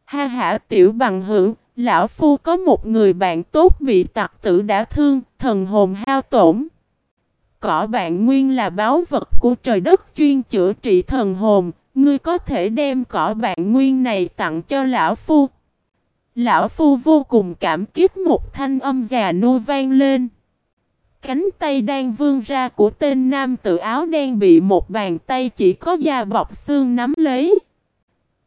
Ha hả tiểu bằng hữu, lão phu có một người bạn tốt bị tặc tử đã thương, thần hồn hao tổn. Cỏ bạn nguyên là báo vật của trời đất chuyên chữa trị thần hồn, ngươi có thể đem cỏ bạn nguyên này tặng cho lão phu. Lão phu vô cùng cảm kích một thanh âm già nua vang lên. Cánh tay đang vươn ra của tên nam tự áo đen bị một bàn tay chỉ có da bọc xương nắm lấy.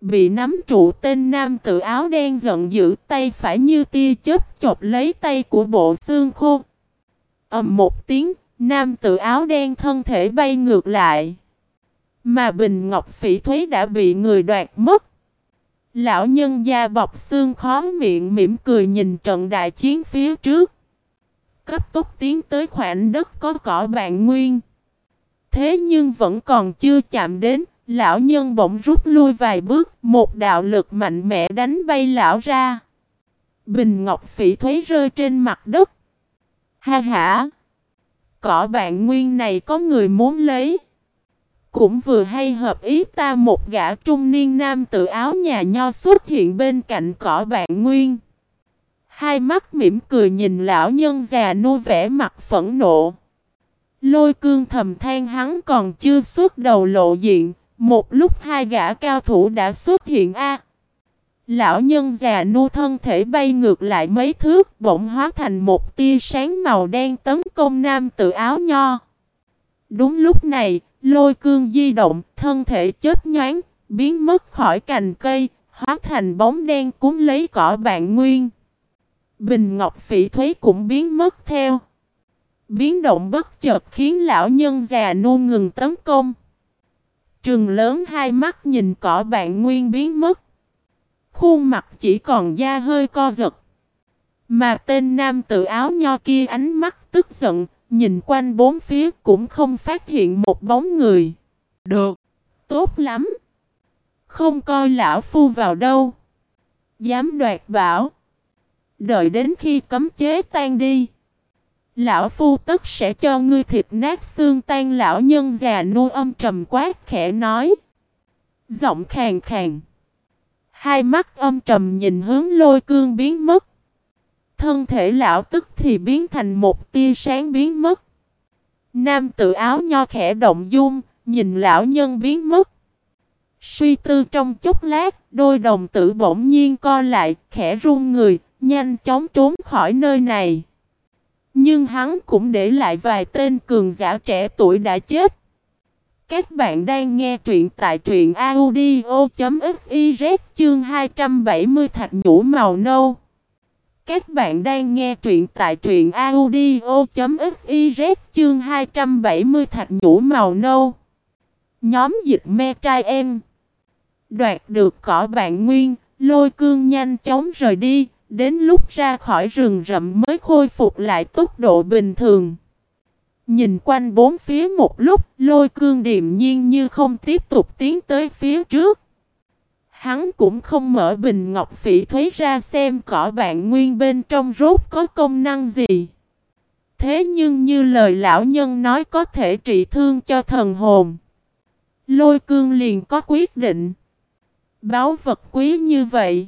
Bị nắm trụ tên nam tự áo đen giận dữ tay phải như tia chớp chộp lấy tay của bộ xương khô. ầm một tiếng, nam tự áo đen thân thể bay ngược lại. Mà bình ngọc phỉ thúy đã bị người đoạt mất. Lão nhân da bọc xương khó miệng mỉm cười nhìn trận đại chiến phía trước. Cấp tốc tiến tới khoảng đất có cỏ bạn nguyên. Thế nhưng vẫn còn chưa chạm đến, lão nhân bỗng rút lui vài bước, một đạo lực mạnh mẽ đánh bay lão ra. Bình ngọc phỉ thuế rơi trên mặt đất. Ha ha! Cỏ bạn nguyên này có người muốn lấy. Cũng vừa hay hợp ý ta một gã trung niên nam tự áo nhà nho xuất hiện bên cạnh cỏ bạn nguyên. Hai mắt mỉm cười nhìn lão nhân già nuôi vẻ mặt phẫn nộ. Lôi cương thầm than hắn còn chưa xuất đầu lộ diện, một lúc hai gã cao thủ đã xuất hiện a. Lão nhân già nu thân thể bay ngược lại mấy thước, bỗng hóa thành một tia sáng màu đen tấn công nam tự áo nho. Đúng lúc này, lôi cương di động, thân thể chết nhoáng, biến mất khỏi cành cây, hóa thành bóng đen cuốn lấy cỏ bạn nguyên. Bình ngọc phỉ thúy cũng biến mất theo. Biến động bất chợt khiến lão nhân già nu ngừng tấn công. Trừng lớn hai mắt nhìn cỏ bạn nguyên biến mất. Khuôn mặt chỉ còn da hơi co giật. Mà tên nam tự áo nho kia ánh mắt tức giận, nhìn quanh bốn phía cũng không phát hiện một bóng người. Được, tốt lắm. Không coi lão phu vào đâu. Dám đoạt bảo. Đợi đến khi cấm chế tan đi. Lão phu tức sẽ cho ngươi thịt nát xương tan lão nhân già nô âm trầm quát khẽ nói. Giọng khàn khàn. Hai mắt âm trầm nhìn hướng lôi cương biến mất. Thân thể lão tức thì biến thành một tia sáng biến mất. Nam tự áo nho khẽ động dung, nhìn lão nhân biến mất. Suy tư trong chốc lát, đôi đồng tử bỗng nhiên co lại, khẽ run người, nhanh chóng trốn khỏi nơi này. Nhưng hắn cũng để lại vài tên cường giả trẻ tuổi đã chết. Các bạn đang nghe truyện tại truyện audio.fiz chương 270 thạch nhũ màu nâu. Các bạn đang nghe truyện tại truyện audio.fiz chương 270 thạch nhũ màu nâu. Nhóm dịch me trai em. Đoạt được cỏ bạn nguyên, lôi cương nhanh chóng rời đi, đến lúc ra khỏi rừng rậm mới khôi phục lại tốc độ bình thường. Nhìn quanh bốn phía một lúc, lôi cương điềm nhiên như không tiếp tục tiến tới phía trước. Hắn cũng không mở bình ngọc phỉ thúy ra xem cỏ bạn nguyên bên trong rốt có công năng gì. Thế nhưng như lời lão nhân nói có thể trị thương cho thần hồn. Lôi cương liền có quyết định. Báo vật quý như vậy.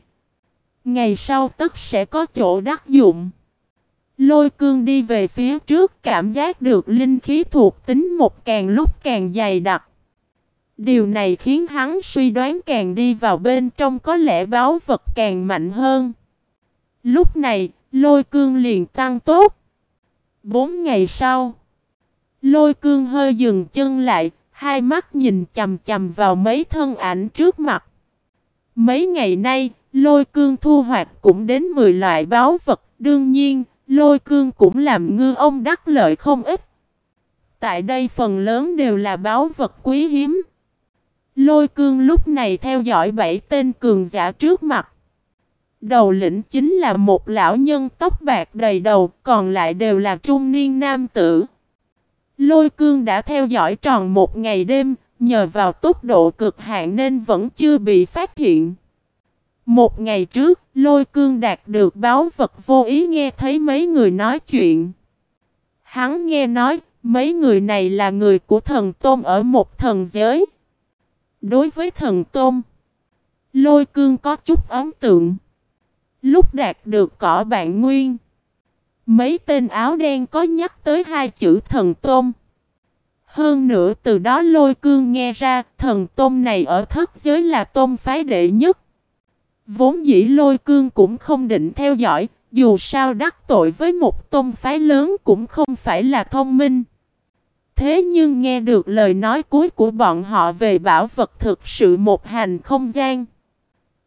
Ngày sau tất sẽ có chỗ đắc dụng. Lôi cương đi về phía trước cảm giác được linh khí thuộc tính một càng lúc càng dày đặc. Điều này khiến hắn suy đoán càng đi vào bên trong có lẽ báo vật càng mạnh hơn. Lúc này, lôi cương liền tăng tốt. Bốn ngày sau, lôi cương hơi dừng chân lại, hai mắt nhìn chầm chầm vào mấy thân ảnh trước mặt. Mấy ngày nay, lôi cương thu hoạch cũng đến 10 loại báo vật, đương nhiên, lôi cương cũng làm ngư ông đắc lợi không ít. Tại đây phần lớn đều là báo vật quý hiếm. Lôi cương lúc này theo dõi bảy tên cường giả trước mặt. Đầu lĩnh chính là một lão nhân tóc bạc đầy đầu, còn lại đều là trung niên nam tử. Lôi cương đã theo dõi tròn một ngày đêm, nhờ vào tốc độ cực hạn nên vẫn chưa bị phát hiện. Một ngày trước, lôi cương đạt được báo vật vô ý nghe thấy mấy người nói chuyện. Hắn nghe nói, mấy người này là người của thần Tôn ở một thần giới. Đối với thần Tôn, lôi cương có chút ấn tượng. Lúc đạt được cỏ bạn nguyên, mấy tên áo đen có nhắc tới hai chữ thần Tôn. Hơn nữa từ đó lôi cương nghe ra thần Tôn này ở thất giới là tôn phái đệ nhất. Vốn dĩ lôi cương cũng không định theo dõi, dù sao đắc tội với một tôn phái lớn cũng không phải là thông minh. Thế nhưng nghe được lời nói cuối của bọn họ về bảo vật thực sự một hành không gian.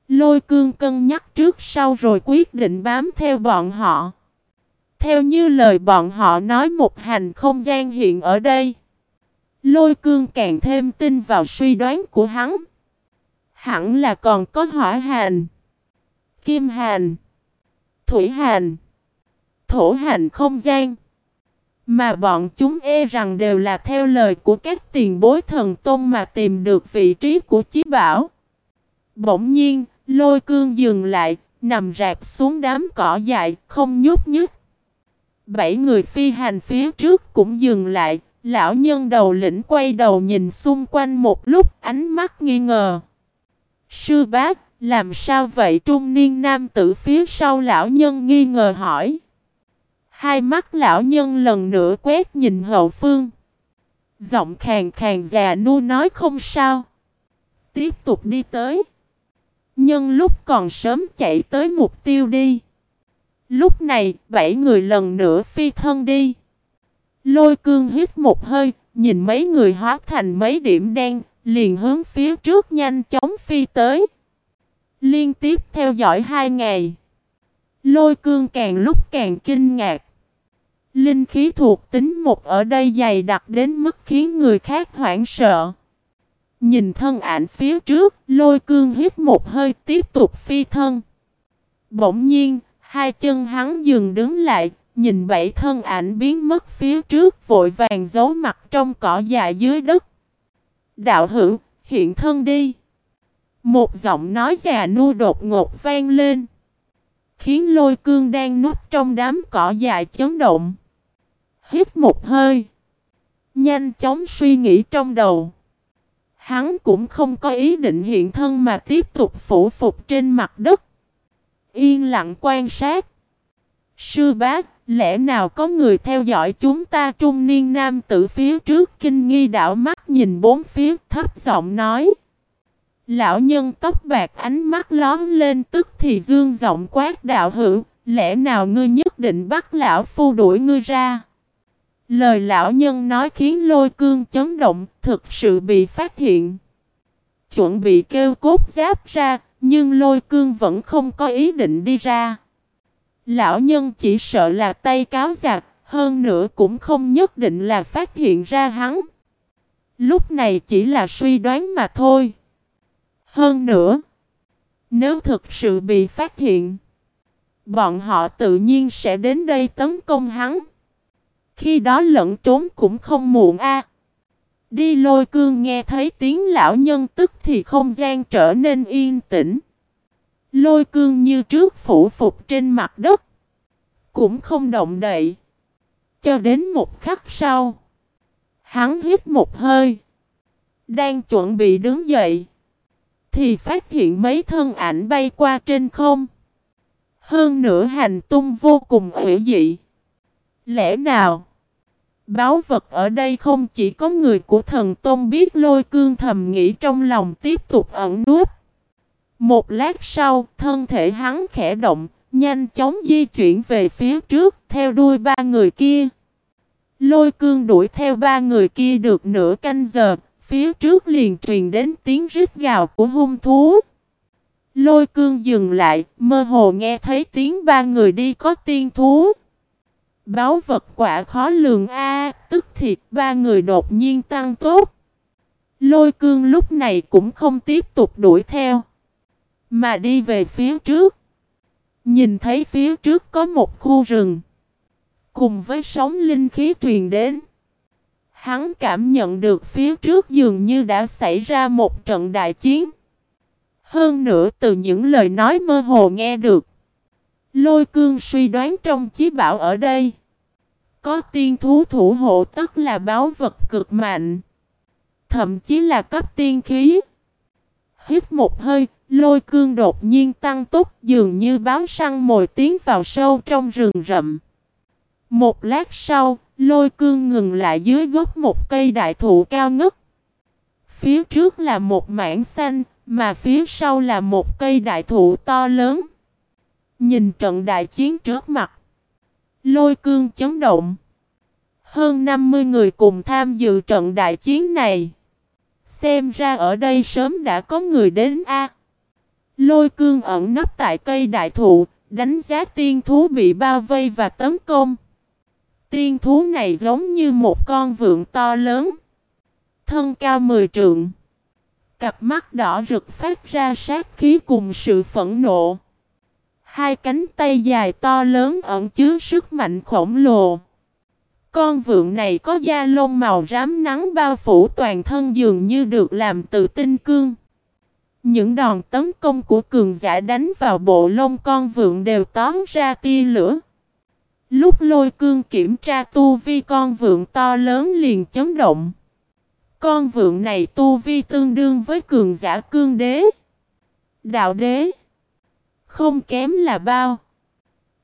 Lôi cương cân nhắc trước sau rồi quyết định bám theo bọn họ. Theo như lời bọn họ nói một hành không gian hiện ở đây. Lôi cương càng thêm tin vào suy đoán của hắn. Hẳn là còn có hỏa hành, kim hành, thủy hành, thổ hành không gian. Mà bọn chúng e rằng đều là theo lời của các tiền bối thần tôn mà tìm được vị trí của chí bảo. Bỗng nhiên, lôi cương dừng lại, nằm rạp xuống đám cỏ dại, không nhúc nhích. Bảy người phi hành phía trước cũng dừng lại, lão nhân đầu lĩnh quay đầu nhìn xung quanh một lúc, ánh mắt nghi ngờ. Sư bác, làm sao vậy trung niên nam tử phía sau lão nhân nghi ngờ hỏi. Hai mắt lão nhân lần nữa quét nhìn hậu phương. Giọng khàn khàn già nu nói không sao. Tiếp tục đi tới. Nhân lúc còn sớm chạy tới mục tiêu đi. Lúc này, bảy người lần nữa phi thân đi. Lôi cương hít một hơi, nhìn mấy người hóa thành mấy điểm đen, liền hướng phía trước nhanh chóng phi tới. Liên tiếp theo dõi hai ngày. Lôi cương càng lúc càng kinh ngạc. Linh khí thuộc tính một ở đây dày đặc đến mức khiến người khác hoảng sợ. Nhìn thân ảnh phía trước, lôi cương hít một hơi tiếp tục phi thân. Bỗng nhiên, hai chân hắn dừng đứng lại, nhìn bảy thân ảnh biến mất phía trước vội vàng giấu mặt trong cỏ dài dưới đất. Đạo hữu, hiện thân đi. Một giọng nói già nua đột ngột vang lên. Khiến lôi cương đang núp trong đám cỏ dài chấn động. Hít một hơi. Nhanh chóng suy nghĩ trong đầu. Hắn cũng không có ý định hiện thân mà tiếp tục phủ phục trên mặt đất. Yên lặng quan sát. Sư bác, lẽ nào có người theo dõi chúng ta trung niên nam tử phía trước kinh nghi đảo mắt nhìn bốn phía thấp giọng nói. Lão nhân tóc bạc ánh mắt lón lên tức thì dương giọng quát đạo hữu, lẽ nào ngươi nhất định bắt lão phu đuổi ngươi ra? Lời lão nhân nói khiến lôi cương chấn động, thực sự bị phát hiện. Chuẩn bị kêu cốt giáp ra, nhưng lôi cương vẫn không có ý định đi ra. Lão nhân chỉ sợ là tay cáo giặc, hơn nữa cũng không nhất định là phát hiện ra hắn. Lúc này chỉ là suy đoán mà thôi. Hơn nữa, nếu thực sự bị phát hiện, bọn họ tự nhiên sẽ đến đây tấn công hắn. Khi đó lẫn trốn cũng không muộn a. Đi lôi cương nghe thấy tiếng lão nhân tức thì không gian trở nên yên tĩnh. Lôi cương như trước phủ phục trên mặt đất. Cũng không động đậy. Cho đến một khắc sau. Hắn hít một hơi. Đang chuẩn bị đứng dậy. Thì phát hiện mấy thân ảnh bay qua trên không. Hơn nữa hành tung vô cùng hữu dị. Lẽ nào? Báo vật ở đây không chỉ có người của thần tôn biết lôi cương thầm nghĩ trong lòng tiếp tục ẩn núp. Một lát sau, thân thể hắn khẽ động, nhanh chóng di chuyển về phía trước, theo đuôi ba người kia. Lôi cương đuổi theo ba người kia được nửa canh giờ, phía trước liền truyền đến tiếng rít gào của hung thú. Lôi cương dừng lại, mơ hồ nghe thấy tiếng ba người đi có tiên thú. Báo vật quả khó lường a tức thiệt ba người đột nhiên tăng tốt. Lôi cương lúc này cũng không tiếp tục đuổi theo. Mà đi về phía trước. Nhìn thấy phía trước có một khu rừng. Cùng với sóng linh khí truyền đến. Hắn cảm nhận được phía trước dường như đã xảy ra một trận đại chiến. Hơn nữa từ những lời nói mơ hồ nghe được. Lôi cương suy đoán trong chí bảo ở đây. Có tiên thú thủ hộ tức là báo vật cực mạnh. Thậm chí là cấp tiên khí. Hít một hơi, lôi cương đột nhiên tăng tốc dường như báo săn mồi tiến vào sâu trong rừng rậm. Một lát sau, lôi cương ngừng lại dưới gốc một cây đại thụ cao ngất. Phía trước là một mảng xanh, mà phía sau là một cây đại thụ to lớn. Nhìn trận đại chiến trước mặt. Lôi cương chấn động. Hơn 50 người cùng tham dự trận đại chiến này. Xem ra ở đây sớm đã có người đến A. Lôi cương ẩn nấp tại cây đại thụ, đánh giá tiên thú bị bao vây và tấn công. Tiên thú này giống như một con vượn to lớn. Thân cao 10 trượng. Cặp mắt đỏ rực phát ra sát khí cùng sự phẫn nộ. Hai cánh tay dài to lớn ẩn chứa sức mạnh khổng lồ. Con vượn này có da lông màu rám nắng bao phủ toàn thân dường như được làm từ tinh cương. Những đòn tấn công của cường giả đánh vào bộ lông con vượn đều tóm ra tia lửa. Lúc lôi cương kiểm tra tu vi con vượn to lớn liền chấn động. Con vượn này tu vi tương đương với cường giả cương đế. Đạo đế. Không kém là bao.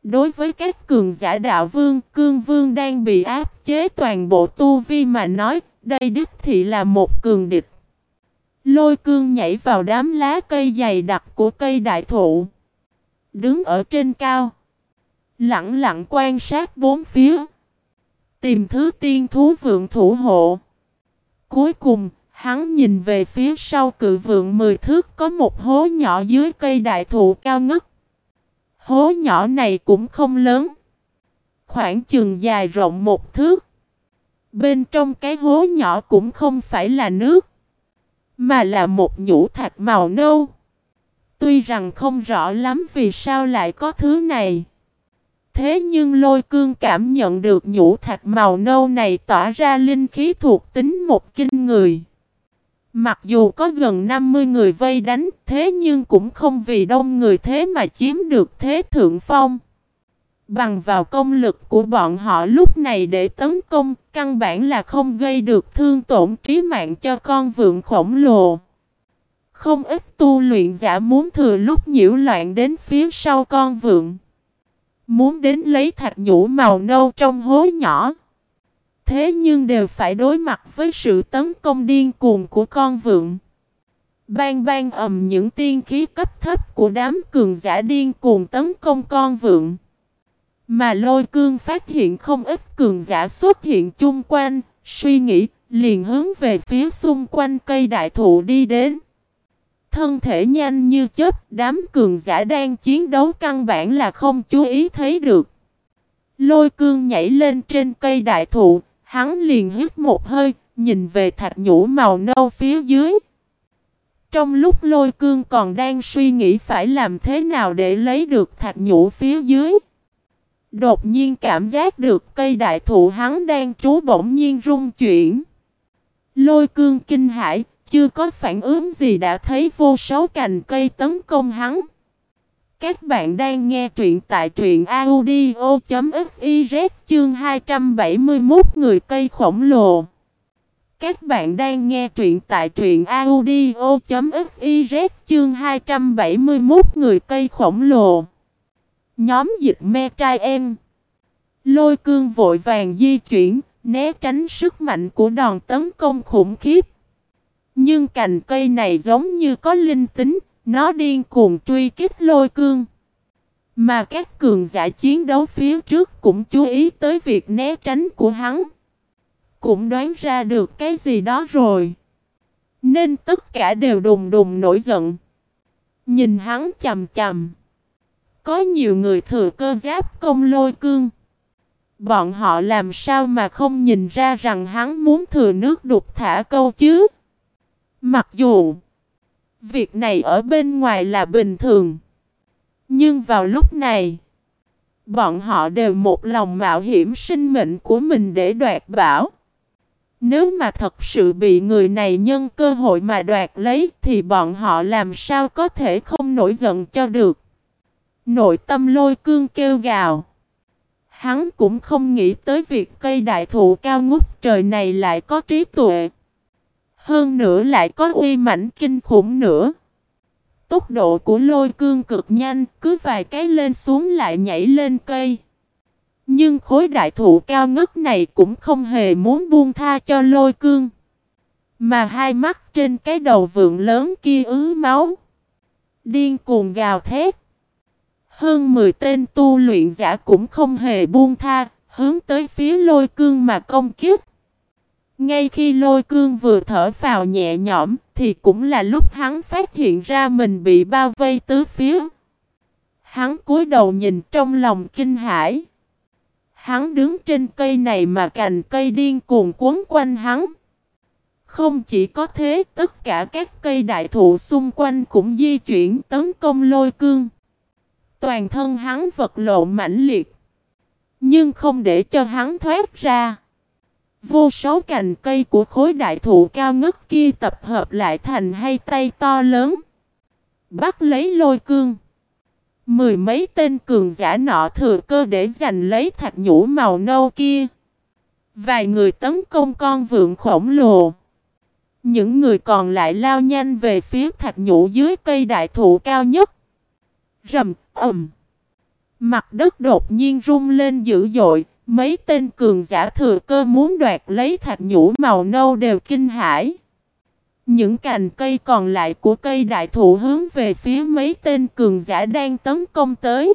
Đối với các cường giả đạo vương, cương vương đang bị áp chế toàn bộ tu vi mà nói, đây đích thị là một cường địch. Lôi cương nhảy vào đám lá cây dày đặc của cây đại thụ. Đứng ở trên cao. Lặng lặng quan sát bốn phía. Tìm thứ tiên thú vượng thủ hộ. Cuối cùng, hắn nhìn về phía sau cự vượng mười thước có một hố nhỏ dưới cây đại thụ cao ngất. Hố nhỏ này cũng không lớn. Khoảng chừng dài rộng một thước. Bên trong cái hố nhỏ cũng không phải là nước. Mà là một nhũ thạch màu nâu. Tuy rằng không rõ lắm vì sao lại có thứ này. Thế nhưng lôi cương cảm nhận được nhũ thạch màu nâu này tỏa ra linh khí thuộc tính một kinh người. Mặc dù có gần 50 người vây đánh, thế nhưng cũng không vì đông người thế mà chiếm được thế thượng phong. Bằng vào công lực của bọn họ lúc này để tấn công, căn bản là không gây được thương tổn trí mạng cho con vượn khổng lồ. Không ít tu luyện giả muốn thừa lúc nhiễu loạn đến phía sau con vượn. Muốn đến lấy thạch nhũ màu nâu trong hố nhỏ. Thế nhưng đều phải đối mặt với sự tấn công điên cuồng của con vượn. Bang bang ầm những tiên khí cấp thấp của đám cường giả điên cuồng tấn công con vượn. Mà lôi cương phát hiện không ít cường giả xuất hiện chung quanh, suy nghĩ, liền hướng về phía xung quanh cây đại thụ đi đến. Thân thể nhanh như chớp, đám cường giả đang chiến đấu căn bản là không chú ý thấy được. Lôi cương nhảy lên trên cây đại thụ, hắn liền hít một hơi, nhìn về thạch nhũ màu nâu phía dưới. Trong lúc lôi cương còn đang suy nghĩ phải làm thế nào để lấy được thạch nhũ phía dưới. Đột nhiên cảm giác được cây đại thụ hắn đang trú bỗng nhiên rung chuyển. Lôi cương kinh hãi, chưa có phản ứng gì đã thấy vô số cành cây tấn công hắn. Các bạn đang nghe truyện tại truyện audio.fiz chương 271 người cây khổng lồ. Các bạn đang nghe truyện tại truyện audio.fiz chương 271 người cây khổng lồ. Nhóm dịch me trai em. Lôi cương vội vàng di chuyển, né tránh sức mạnh của đòn tấn công khủng khiếp. Nhưng cành cây này giống như có linh tính, nó điên cuồng truy kích lôi cương. Mà các cường giả chiến đấu phía trước cũng chú ý tới việc né tránh của hắn. Cũng đoán ra được cái gì đó rồi. Nên tất cả đều đùng đùng nổi giận. Nhìn hắn chầm chầm. Có nhiều người thừa cơ giáp công lôi cương. Bọn họ làm sao mà không nhìn ra rằng hắn muốn thừa nước đục thả câu chứ? Mặc dù việc này ở bên ngoài là bình thường. Nhưng vào lúc này, bọn họ đều một lòng mạo hiểm sinh mệnh của mình để đoạt bảo. Nếu mà thật sự bị người này nhân cơ hội mà đoạt lấy thì bọn họ làm sao có thể không nổi giận cho được. Nội tâm lôi cương kêu gào. Hắn cũng không nghĩ tới việc cây đại thụ cao ngút trời này lại có trí tuệ. Hơn nữa lại có uy mảnh kinh khủng nữa. Tốc độ của lôi cương cực nhanh, cứ vài cái lên xuống lại nhảy lên cây. Nhưng khối đại thụ cao ngất này cũng không hề muốn buông tha cho lôi cương. Mà hai mắt trên cái đầu vượng lớn kia ứ máu. Điên cuồng gào thét. Hơn 10 tên tu luyện giả cũng không hề buông tha, hướng tới phía lôi cương mà công kiếp. Ngay khi lôi cương vừa thở vào nhẹ nhõm, thì cũng là lúc hắn phát hiện ra mình bị bao vây tứ phía. Hắn cúi đầu nhìn trong lòng kinh hãi. Hắn đứng trên cây này mà cành cây điên cuồng cuốn quanh hắn. Không chỉ có thế, tất cả các cây đại thụ xung quanh cũng di chuyển tấn công lôi cương. Toàn thân hắn vật lộn mãnh liệt. Nhưng không để cho hắn thoát ra. Vô số cành cây của khối đại thụ cao ngất kia tập hợp lại thành hai tay to lớn. Bắt lấy lôi cương. Mười mấy tên cường giả nọ thừa cơ để giành lấy thạch nhũ màu nâu kia. Vài người tấn công con vượng khổng lồ. Những người còn lại lao nhanh về phía thạch nhũ dưới cây đại thụ cao nhất. Rầm, ầm. Mặt đất đột nhiên rung lên dữ dội, mấy tên cường giả thừa cơ muốn đoạt lấy thạch nhũ màu nâu đều kinh hãi. Những cành cây còn lại của cây đại thụ hướng về phía mấy tên cường giả đang tấn công tới.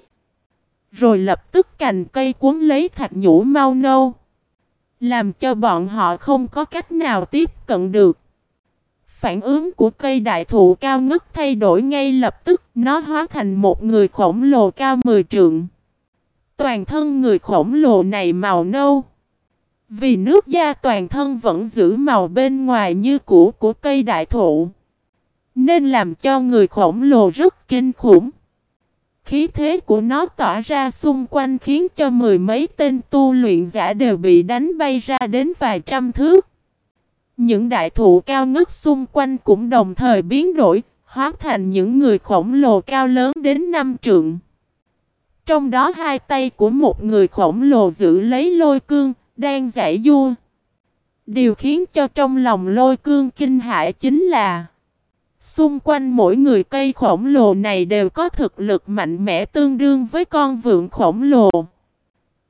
Rồi lập tức cành cây cuốn lấy thạch nhũ mau nâu. Làm cho bọn họ không có cách nào tiếp cận được. Phản ứng của cây đại thụ cao ngất thay đổi ngay lập tức, nó hóa thành một người khổng lồ cao 10 trượng. Toàn thân người khổng lồ này màu nâu. Vì nước da toàn thân vẫn giữ màu bên ngoài như cũ của cây đại thụ. Nên làm cho người khổng lồ rất kinh khủng. Khí thế của nó tỏa ra xung quanh khiến cho mười mấy tên tu luyện giả đều bị đánh bay ra đến vài trăm thước. Những đại thụ cao ngất xung quanh cũng đồng thời biến đổi, hóa thành những người khổng lồ cao lớn đến năm trượng. Trong đó hai tay của một người khổng lồ giữ lấy lôi cương, đang giải vua. Điều khiến cho trong lòng lôi cương kinh hãi chính là Xung quanh mỗi người cây khổng lồ này đều có thực lực mạnh mẽ tương đương với con vượn khổng lồ.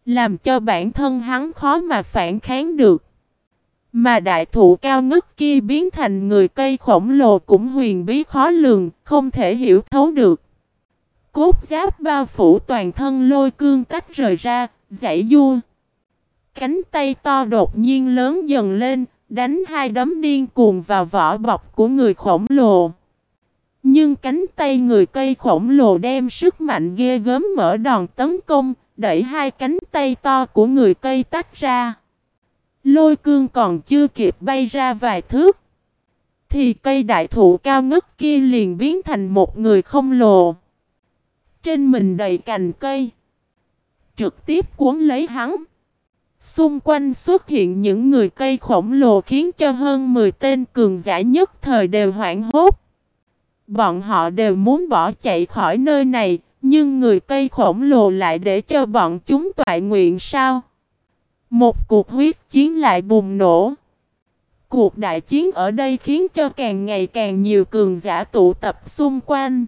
Làm cho bản thân hắn khó mà phản kháng được. Mà đại thụ cao ngất kia biến thành người cây khổng lồ cũng huyền bí khó lường, không thể hiểu thấu được. Cốt giáp bao phủ toàn thân lôi cương tách rời ra, giải vua. Cánh tay to đột nhiên lớn dần lên, đánh hai đấm điên cuồng vào vỏ bọc của người khổng lồ. Nhưng cánh tay người cây khổng lồ đem sức mạnh ghê gớm mở đòn tấn công, đẩy hai cánh tay to của người cây tách ra. Lôi cương còn chưa kịp bay ra vài thước. Thì cây đại thụ cao ngất kia liền biến thành một người không lồ. Trên mình đầy cành cây. Trực tiếp cuốn lấy hắn. Xung quanh xuất hiện những người cây khổng lồ khiến cho hơn 10 tên cường giả nhất thời đều hoảng hốt. Bọn họ đều muốn bỏ chạy khỏi nơi này, nhưng người cây khổng lồ lại để cho bọn chúng tọa nguyện sao? Một cuộc huyết chiến lại bùng nổ. Cuộc đại chiến ở đây khiến cho càng ngày càng nhiều cường giả tụ tập xung quanh.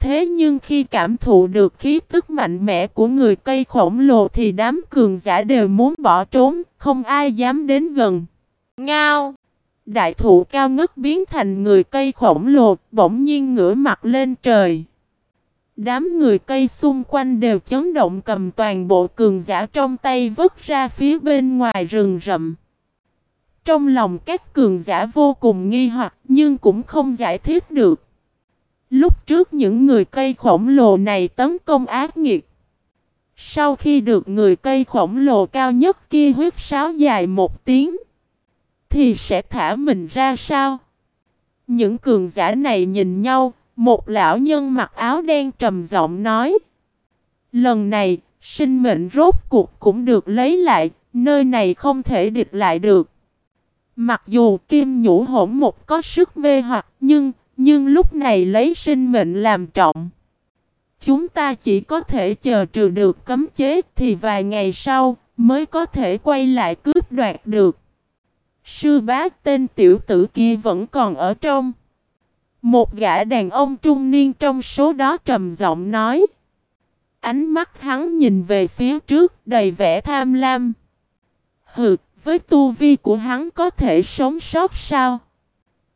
Thế nhưng khi cảm thụ được khí tức mạnh mẽ của người cây khổng lồ thì đám cường giả đều muốn bỏ trốn, không ai dám đến gần. Ngao! Đại thụ cao ngất biến thành người cây khổng lồ, bỗng nhiên ngửa mặt lên trời. Đám người cây xung quanh đều chấn động cầm toàn bộ cường giả trong tay vứt ra phía bên ngoài rừng rậm. Trong lòng các cường giả vô cùng nghi hoặc nhưng cũng không giải thích được. Lúc trước những người cây khổng lồ này tấn công ác nghiệt. Sau khi được người cây khổng lồ cao nhất kia huyết sáo dài một tiếng. Thì sẽ thả mình ra sao? Những cường giả này nhìn nhau. Một lão nhân mặc áo đen trầm giọng nói. Lần này, sinh mệnh rốt cuộc cũng được lấy lại. Nơi này không thể địch lại được. Mặc dù kim nhũ hỗn một có sức mê hoặc nhưng nhưng lúc này lấy sinh mệnh làm trọng. Chúng ta chỉ có thể chờ trừ được cấm chế thì vài ngày sau mới có thể quay lại cướp đoạt được. Sư bá tên tiểu tử kia vẫn còn ở trong. Một gã đàn ông trung niên trong số đó trầm giọng nói. Ánh mắt hắn nhìn về phía trước đầy vẻ tham lam. Hừ, với tu vi của hắn có thể sống sót sao?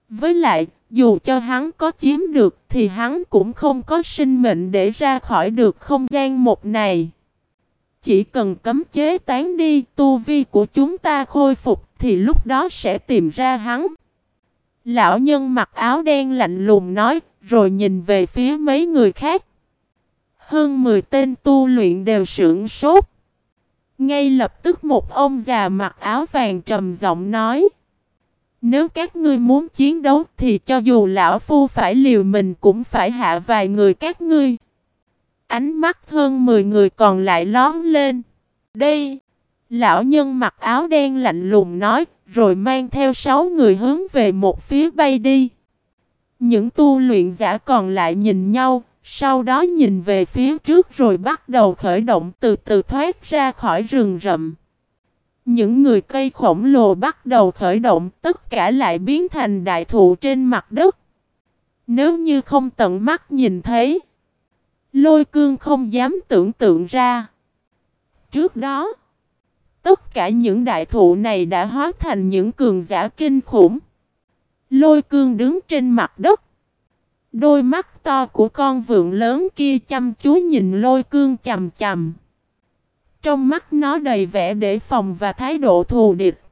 Với lại, dù cho hắn có chiếm được thì hắn cũng không có sinh mệnh để ra khỏi được không gian một này. Chỉ cần cấm chế tán đi tu vi của chúng ta khôi phục thì lúc đó sẽ tìm ra hắn. Lão nhân mặc áo đen lạnh lùng nói, rồi nhìn về phía mấy người khác. Hơn 10 tên tu luyện đều sưởng sốt. Ngay lập tức một ông già mặc áo vàng trầm giọng nói. Nếu các ngươi muốn chiến đấu thì cho dù lão phu phải liều mình cũng phải hạ vài người các ngươi. Ánh mắt hơn 10 người còn lại lón lên. Đây! Lão nhân mặc áo đen lạnh lùng nói, rồi mang theo sáu người hướng về một phía bay đi. Những tu luyện giả còn lại nhìn nhau, sau đó nhìn về phía trước rồi bắt đầu khởi động từ từ thoát ra khỏi rừng rậm. Những người cây khổng lồ bắt đầu khởi động, tất cả lại biến thành đại thụ trên mặt đất. Nếu như không tận mắt nhìn thấy, lôi cương không dám tưởng tượng ra. Trước đó, tất cả những đại thụ này đã hóa thành những cường giả kinh khủng. Lôi cương đứng trên mặt đất. Đôi mắt to của con vượn lớn kia chăm chú nhìn lôi cương chầm chầm. Trong mắt nó đầy vẻ để phòng và thái độ thù địch.